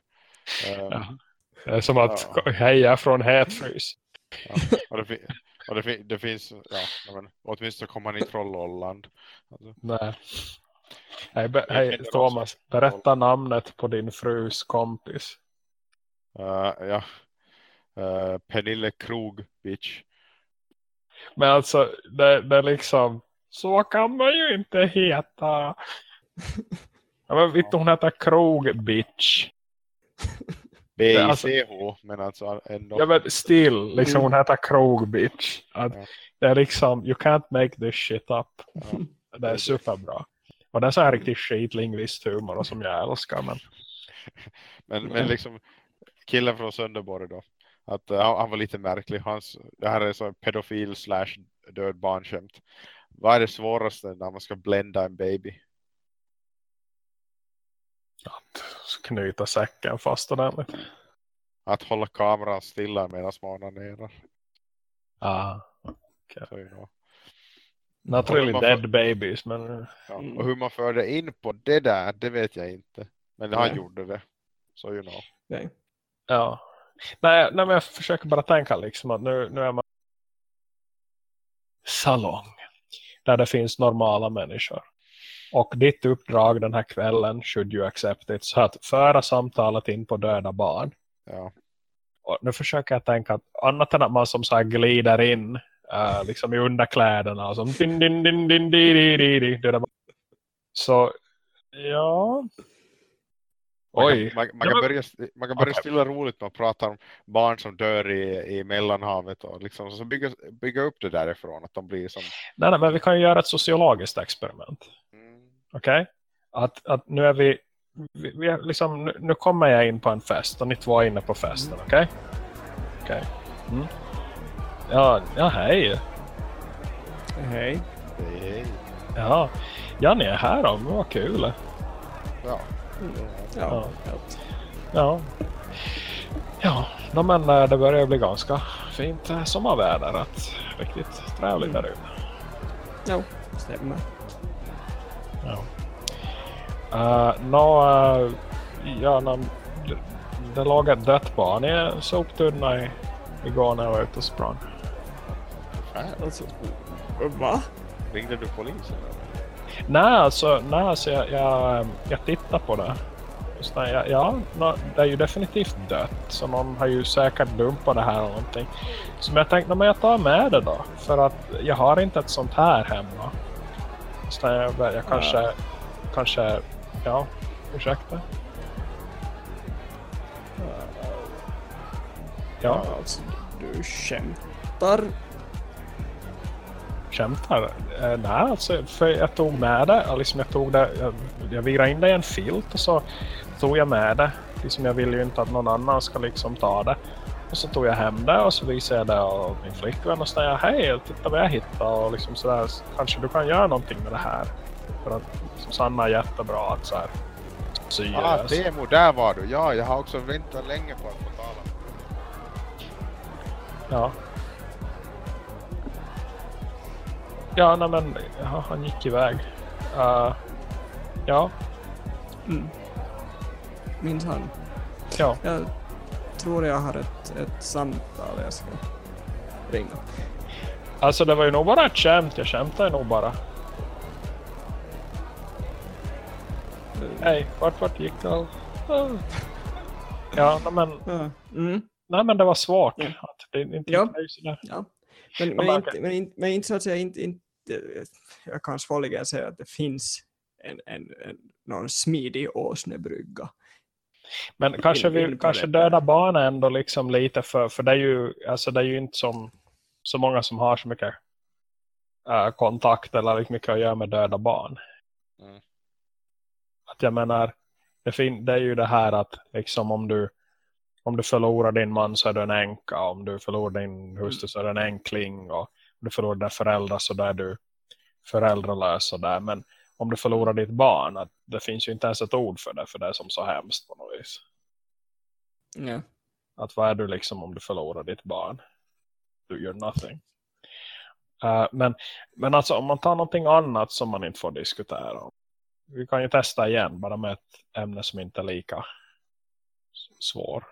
Eh, Ja. Det är som att Ja. heja från hetfrys. och det, fin- och det, fin- det finns, ja, men, åtminstone kommer han i Trollolland. Alltså, Nej. Hej, be, hej Thomas, berätta namnet på din frus kompis. eh, ja. Uh, Pernille Krog, bitch. Men alltså, det, det är liksom, så kan man ju inte heta. Ja, men vet du, hon heter Krog Bitch. alltså- B-I-C-H, men alltså ändå. Ja men still, liksom hon heter Krog Bitch. Att Ja. Det är liksom, you can't make this shit up. Ja. Det är superbra. Och det är så här riktigt skitlingvisthumor och som jag älskar. Men Men, men liksom killen från Sönderborg då. Att han, han var lite märklig. Hans, det här är så pedofil slash död barnskämt. Vad är det svåraste när man ska blända en baby? Att knyta säcken fast ordentligt. Att hålla kameran stilla medan man onanerar. Ah. Så, Och really man dead får- babies, men ja. Mm. Och hur man förde in på det där, det vet jag inte. Men han gjorde det. Så you know. Nej. ja. Nej, nej, men jag försöker bara tänka liksom att nu, nu är man salong där det finns normala människor. Och ditt uppdrag den här kvällen, should you accept it, så att föra samtalet in på döda barn. Ja. Och nu försöker jag tänka att annat än att man som så här glider in äh, liksom i underkläderna och som din, din, din, din, di, di, di, di, döda barn. Så, ja. Man Oj. kan, man, man kan börja, man kan börja Okej. stilla roligt med att prata om barn som dör i, i mellanhavet och liksom så bygga, bygga upp det därifrån att de blir som Nej, nej, men vi kan ju göra ett sociologiskt experiment. Mm, Okej? Att, att nu är vi, vi, vi är liksom, nu, nu kommer jag in på en fest och ni två är inne på festen, okej? Okej. Mm. Ja, ja, hej. Hej. Hej. Ja, ja ni är här då. Vad kul. Ja. Ja, Ja. Ja. Ja, no, men eh, det börjar bli ganska fint eh, sommarväder. Att, riktigt trevligt där ute. Ja, stämmer. Ja. Uh, nå, eh, ja, no, det, det låg ett dött barn i en soptunna i, igår när jag var ute och sprang. Alltså, va? Ringde du polisen? Nej, alltså, nej, alltså jag, jag, eh, jag tittar på det. Där, ja, ja det är ju definitivt dött. Så någon har ju säkert dumpat det här eller någonting. Så jag tänkte, men jag tar med det då. För att jag har inte ett sånt här hemma. Så jag, jag kanske, kanske, ja, ursäkta. Ja, Alltså, du skämtar? skämtar. Eh, nej, alltså, för jag tog med det. Liksom jag, tog det jag, jag virade in det i en filt och så tog jag med det. Liksom jag ville ju inte att någon annan ska liksom ta det. Och så tog jag hem det och så visade jag det och min flickvän och så jag hej, titta vad jag hittade och liksom sådär, kanske du kan göra någonting med det här. För att liksom, Sanna är jättebra att så här, sy Ah, det. Temo, där var du. Ja, jag har också väntat länge på att få tala. Ja. Ja, nej men ja, han gick iväg. Uh, ja, Mm. Minns han? ja. Jag tror jag har ett, ett samtal jag ska ringa. Alltså det var ju nog bara ett skämt. Jag skämtade nog bara. Hej, vart vart gick det? Ja, men. Mm. nej men det var svårt. Ja. Att det, inte, Ja. sådär. Ja. Men, men, bara, inte, men, inte, men inte så att säga inte, inte jag kan svårligen säga att det finns en, en, en, någon smidig åsnebrygga. Men kanske, vi, kanske döda barn är ändå liksom lite för, för det är ju, alltså det är ju inte som så många som har så mycket äh, kontakt eller liksom mycket att göra med döda barn. Mm. Att jag menar, det, fin, det är ju det här att liksom om du om du förlorar din man så är du en änka. Om du förlorar din hustru så är du en enkling. Och om du förlorar dina föräldrar så är du föräldralös. Och där. Men om du förlorar ditt barn, att det finns ju inte ens ett ord för det. För det är som så hemskt på något vis. Ja. Att vad är du liksom om du förlorar ditt barn? Du gör nothing. Uh, men, men alltså om man tar någonting annat som man inte får diskutera om. Vi kan ju testa igen bara med ett ämne som inte är lika svår.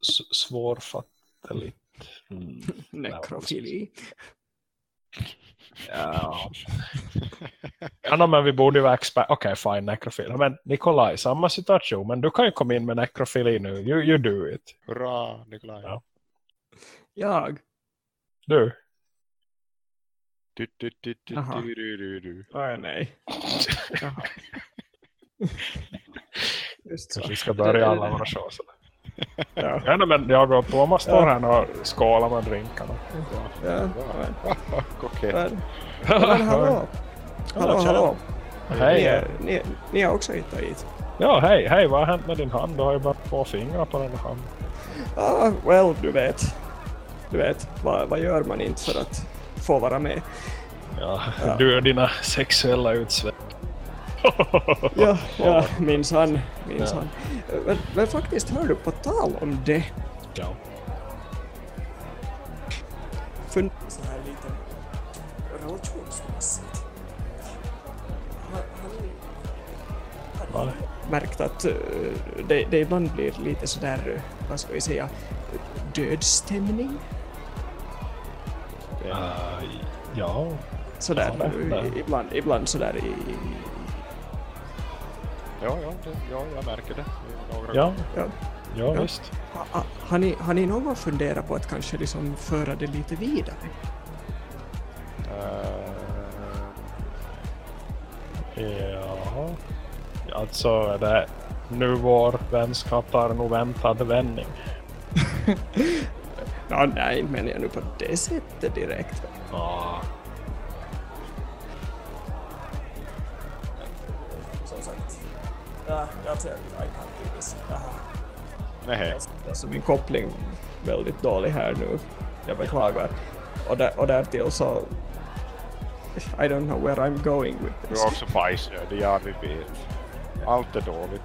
S- svårfatteligt. Mm. Nekrofili. Ja. ja no, men vi borde ju vara expert. Okej, fine, nekrofil. Men Nikolaj, samma situation. Men du kan ju komma in med nekrofili nu. You, you do it. Hurra, Nikolaj. Ja. Jag? Du. Du, du, du, du, Jaha. du, du, du, du. Nej. Just så. Vi ska börja alla våra shows. Ja. Ja, men jag och Thomas står här och skålar med drinkarna. Ja, men, men hallå, hallå, hallå. Hej. ni, ni har också hittat hit. Ja, hej, hej. Vad har hänt med din hand? Du har ju bara två fingrar på den här handen. Ah, well, du vet. Du vet, vad, vad gör man inte för att få vara med? Ja, Ja. du och dina sexuella utsläpp. Ja, ja minsann, minsann. Ja. Men, men faktiskt, hör du, på tal om det. ja. Fun- så här lite relationsmässigt. Har ni Va? märkt att eh, det, det ibland blir lite sådär, eh, vad ska vi säga, dödstämning? Uh, ja. Sådär, Ja, ibland, ibland sådär i... Ja, ja, det, ja, jag märker det. Några Ja, Ja. ja, Ja. visst. Ha, ha, har, ni, har ni någon gång funderat på att kanske liksom föra det lite vidare? Eh, Ja. Alltså, är det nu vår vänskap tar en oväntad vändning. Ja, nej, men jag nu på det sättet direkt. Ja. Som Ja, jag tror I can't do this. nej. Alltså min koppling väldigt dålig här nu. Jag beklagar. Och, där, och därtill så... I don't know where I'm going with Du this. är också bajsnödig, ja vi vet. Allt är dåligt.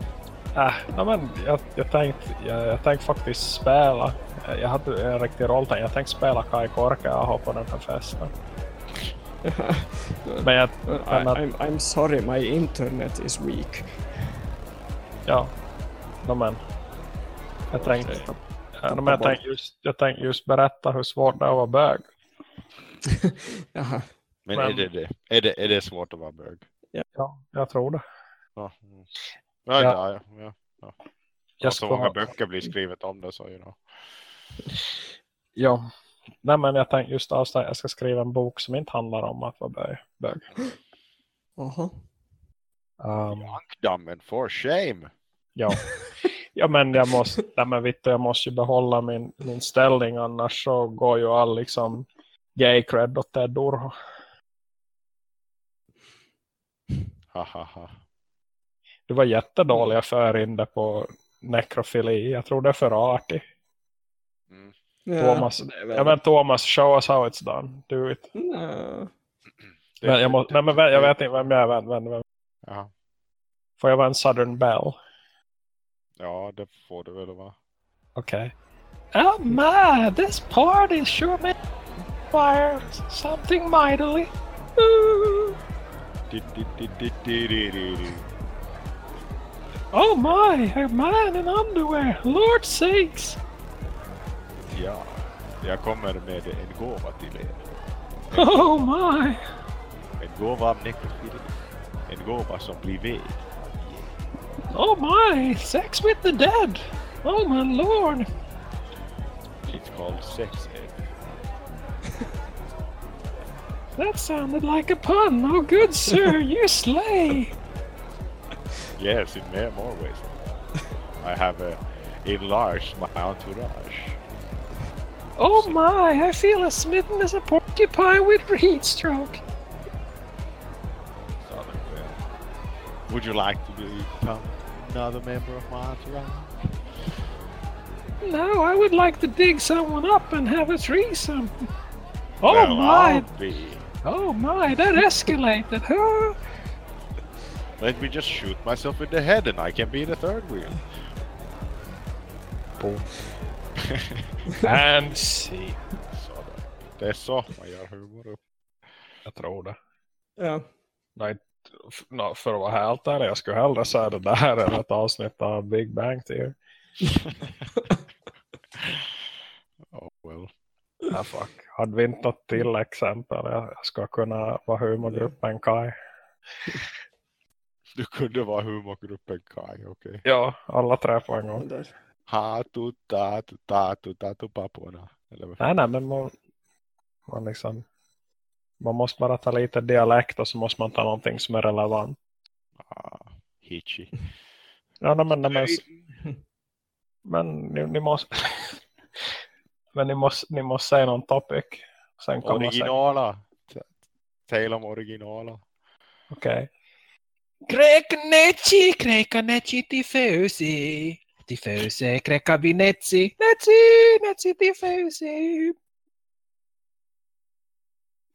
Äh, no, men jag, jag tänkte jag, jag tänkte faktiskt spela. Jag hade en riktig roll. Jag tänkte spela Kai Korka och ha på den här festen. Men jag, I, men att, I'm, I'm sorry, my internet is weak. Ja. No, men. Jag tänkte, ja, no, men jag tänkte just, jag tänkte just berätta hur svårt det är att vara bög. Men, Men- Är, det det? Är, det, är det svårt att vara bög? Ja, jag tror det. Ja, mm. ja, Ja. ja. ja, ja. Jag så många böcker blir skrivet om det så you know. ja. Nej, men jag tänkte just avstå. Jag ska skriva en bok som inte handlar om att vara bög. bög. Jaha. Um, Ankdammen for shame! Ja. ja men jag måste, nej men Vitte, jag måste ju behålla min, min ställning annars så går ju all liksom gay cred åt Ted Urho. Ha, ha, ha. Du var jättedåliga för in det på nekrofili. Jag tror det är för artigt. Mm. Thomas. det är väl- Ja men Thomas, show us how it's done. Do it. Nja. Men jag, må, nej, men jag vet inte vem jag är. Vem, vem, vem. Ja. Får jag vara en Southern Belle? Ja, det får du väl vara. Okej. Oh my, this party sure fire something mightily. Ooh. Oh my, a man in underwear. Lord sakes. Ja, jag kommer med en gåva till er. Oh my. En gåva av nekrofili. En gåva som blir ved. Oh my, sex with the dead. Oh my lord. It's called sex egg. That sounded like a pun. Oh good sir, you slay. Yes, in many more ways. I have uh, enlarged my entourage. Oh my, I feel as smitten as a porcupine with heat stroke. Would you like to become another member of my entourage? No, I would like to dig someone up and have a threesome. Oh well, my, I'll be. oh my, that escalated. Huh? Let me just shoot myself in the head and I can be the third wheel. Boom. And see. Sådär. Det är så man gör humor upp. Jag tror det. Ja. Nej, f- no, för att vara helt ärlig, jag skulle hellre säga det där än ett avsnitt av Big Bang Theory. Oh well. Ah, fuck. Hade vi inte något till exempel? Jag ska kunna vara humorgruppen Kai. Du kunde vara humorgruppen Kai, okej. Ja, alla tre på en gång. Där. Ha tu ta tu ta tu ta tu papona. Eller vad? Nej, nej, men man, man liksom man måste bara ta lite dialekt och så måste man ta någonting som är relevant. Ah, hitchy. Ja, nej, men, nej, men, men ni, ni måste men ni måste, ni måste säga någon topic. Sen säga, Originala. T- Tala om originala. okej. Krekaneci, krekaneci tifosi. Tifose, krekabinetsi. Netsi, netsi tifosi.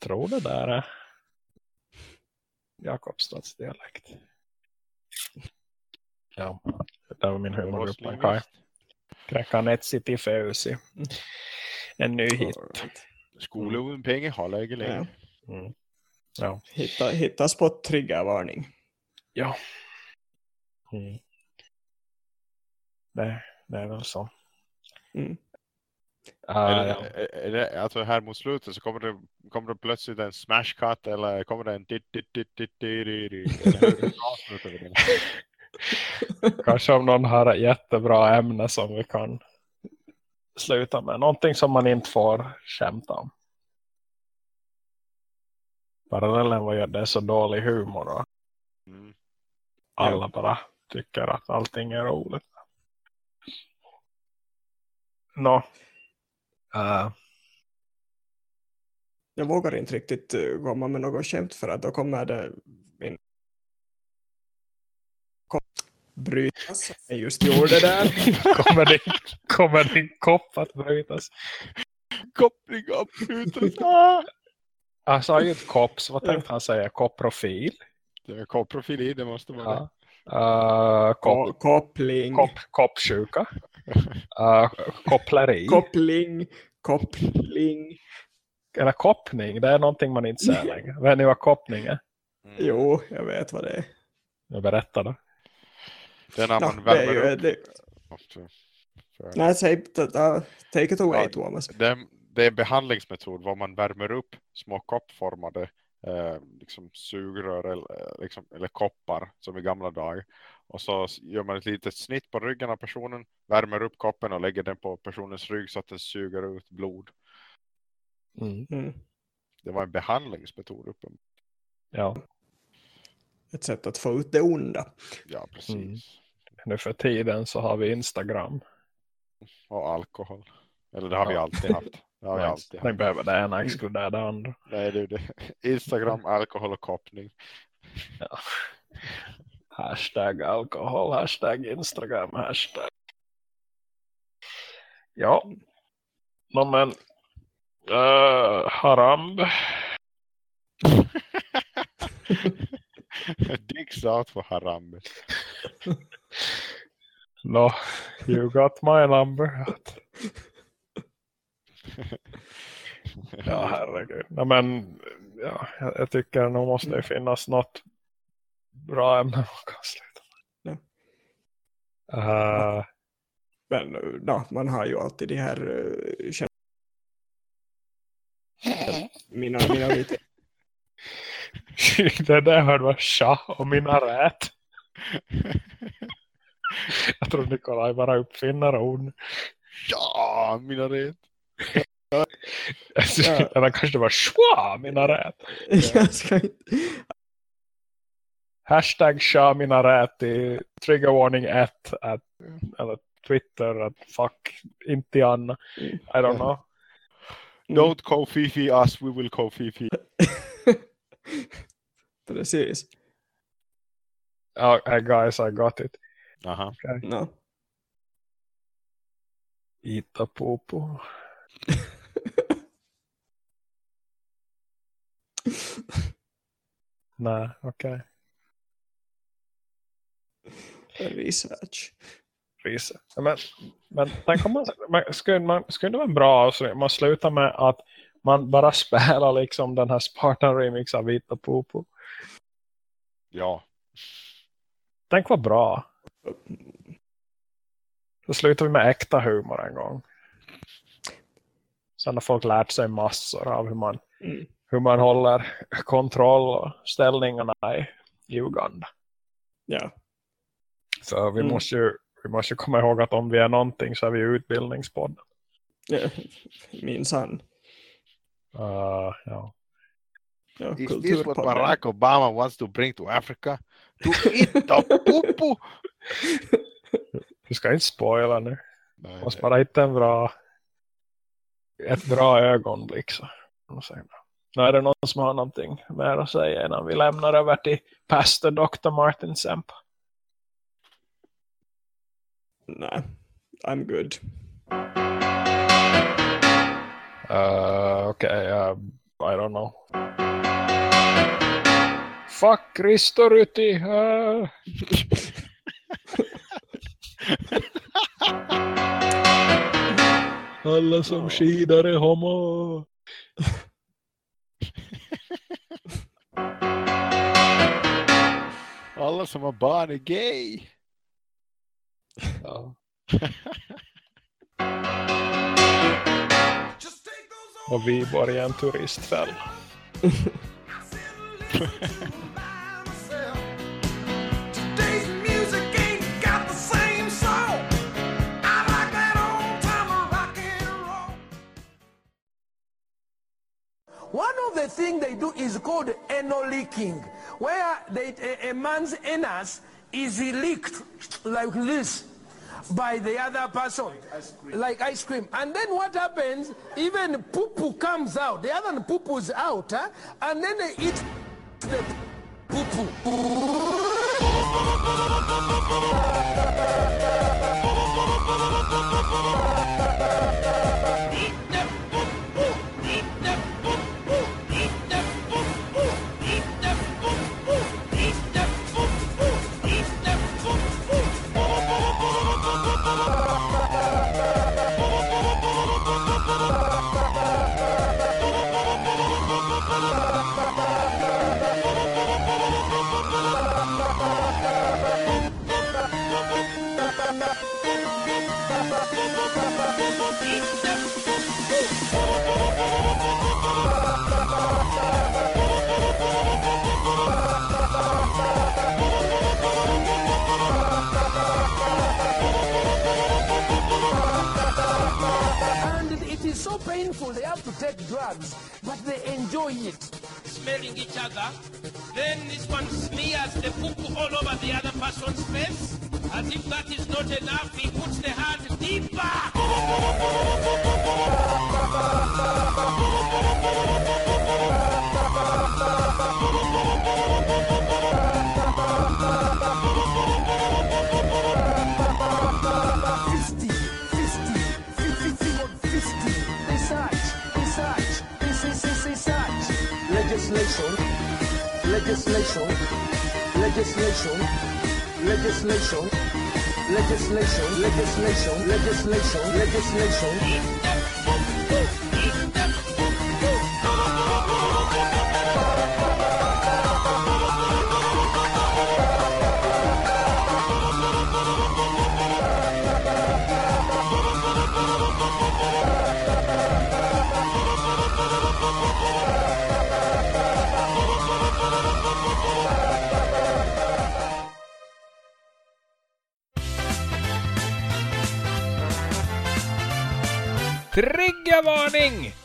Tror det där är Jakobstads dialekt. Ja, det var min humorgrupp. Kai. Krekanetsi tifeusi. En ny hit. Skolan pengar har läge Ja. länge. Ja. Hitta, hittas på triggervarning. ja. Mm. Det, det är väl så. Mm. Ah, är, det, är, det, alltså här mot slutet så kommer det, kommer det plötsligt en smash cut eller kommer det en dit dit dit dit dit dit? Kanske om någon har ett jättebra ämne som vi kan sluta med. Någonting som man inte får skämta om. Parallellen var ju det är så dålig humor och Mm. alla bara tycker att allting är roligt. Nå. Uh, Jag vågar inte riktigt eh, komma med något skämt för att då kommer det min kom- brytas. Jag just gjorde där. kommer, din, kommer din kopp att brytas? Koppling av brutet. Ah! Han sa ju ett kopp, så vad tänkte han säga? Kopprofil? Det är koprofili, det måste vara det. Ja. Uh, kopp, Ko- koppling, kopp, koppsjuka. Uh, koppleri. koppling, koppling. Eller koppning, det är någonting man inte säger längre. Vet ni vad koppning är? Mm. Jo, jag vet vad det är. Jag berättar då. Det är när Ja, man det är värmer ju, upp. det, nej, säg, ta- ta- take it away Ja, Thomas. Det, är- det är en behandlingsmetod var man värmer upp små koppformade eh, liksom sugrör eller, eh, liksom, eller koppar som i gamla dagar. Och så gör man ett litet snitt på ryggen av personen, värmer upp koppen och lägger den på personens rygg så att den suger ut blod. Mm. Mm. Det var en behandlingsmetod uppen. Ja, Ett sätt att få ut det onda. Ja, precis. Mm. nu för tiden så har vi Instagram. Och alkohol. Eller det har vi Ja. alltid haft. Har vi alltid haft. behöver det ena exkludera det andra. Nej, det är det. Instagram, alkohol och koppning. Ja. Hashtag alkohol, hashtag Instagram, hashtag. Ja. No, men. Uh, haramb. Dicks out för Harambe. No, you got my number. Ja, herregud. No, men ja, jag, tycker nog måste det finnas något bra ämne man kan sluta med. Uh, Men eh, ja, man har ju alltid de här uh, känd- mina, mina lite det där hörde var tja och mina rät. Jag tror Nikolaj bara uppfinner ord. Ja, mina rätt. Eller kanske det var schwa mina rät. jag ska inte Hashtag tja mina rät i trigger warning 1 at, eller Twitter att fuck inte Anna. I don't know. Don't call Fifi us, we will call Fifi. precis Oh, guys, I got it. Aha. no. Ita popo. Nej, okej. research Research. Men, men tänk om man, man, skulle, man, skulle det vara en bra avslut? Man slutar med att man bara spelar liksom den här Spartan remix av Vita Popo. Ja. Tänk vad bra. Då slutar vi med äkta humor en gång. Sen har folk lärt sig massor av hur man, Mm. hur man håller kontroll och ställningarna i, Uganda. ja Så vi, Mm. måste ju, vi måste ju komma ihåg att om vi är någonting så är vi utbildningspodden. Ja, minsann Uh, ja. ja, Is this what. Barack Obama wants to bring to Africa? To eat the popo! Du ska inte spoila nu. Nej, måste bara hitta en bra, ett bra ögonblick. Så. Och sen- Nu är det någon som har någonting mer att säga innan vi lämnar över till Pastor Dr. Martin Sempa. nej I'm good Uh, Okej, uh, I don't know. Fuck Ristoruti! Uh. Alla som skidar är homo. Alla som har barn är gay. Ja. Och vi bor i en turistfälla. One of the things they do is called anal leaking, where they, a, a man's anus is leaked like this by the other person, like ice cream. And then what happens? Even poo poo comes out. The other poo poo's out, huh? and then they eat the poo poo. painful. They have to take drugs, but they enjoy it. smelling each other. Then this one smears the poop all over the other person's face. As if that is not enough, he puts the hand deeper. Legislation, legislation, legislation, legislation, legislation, legislation, legislation. Triggervarning!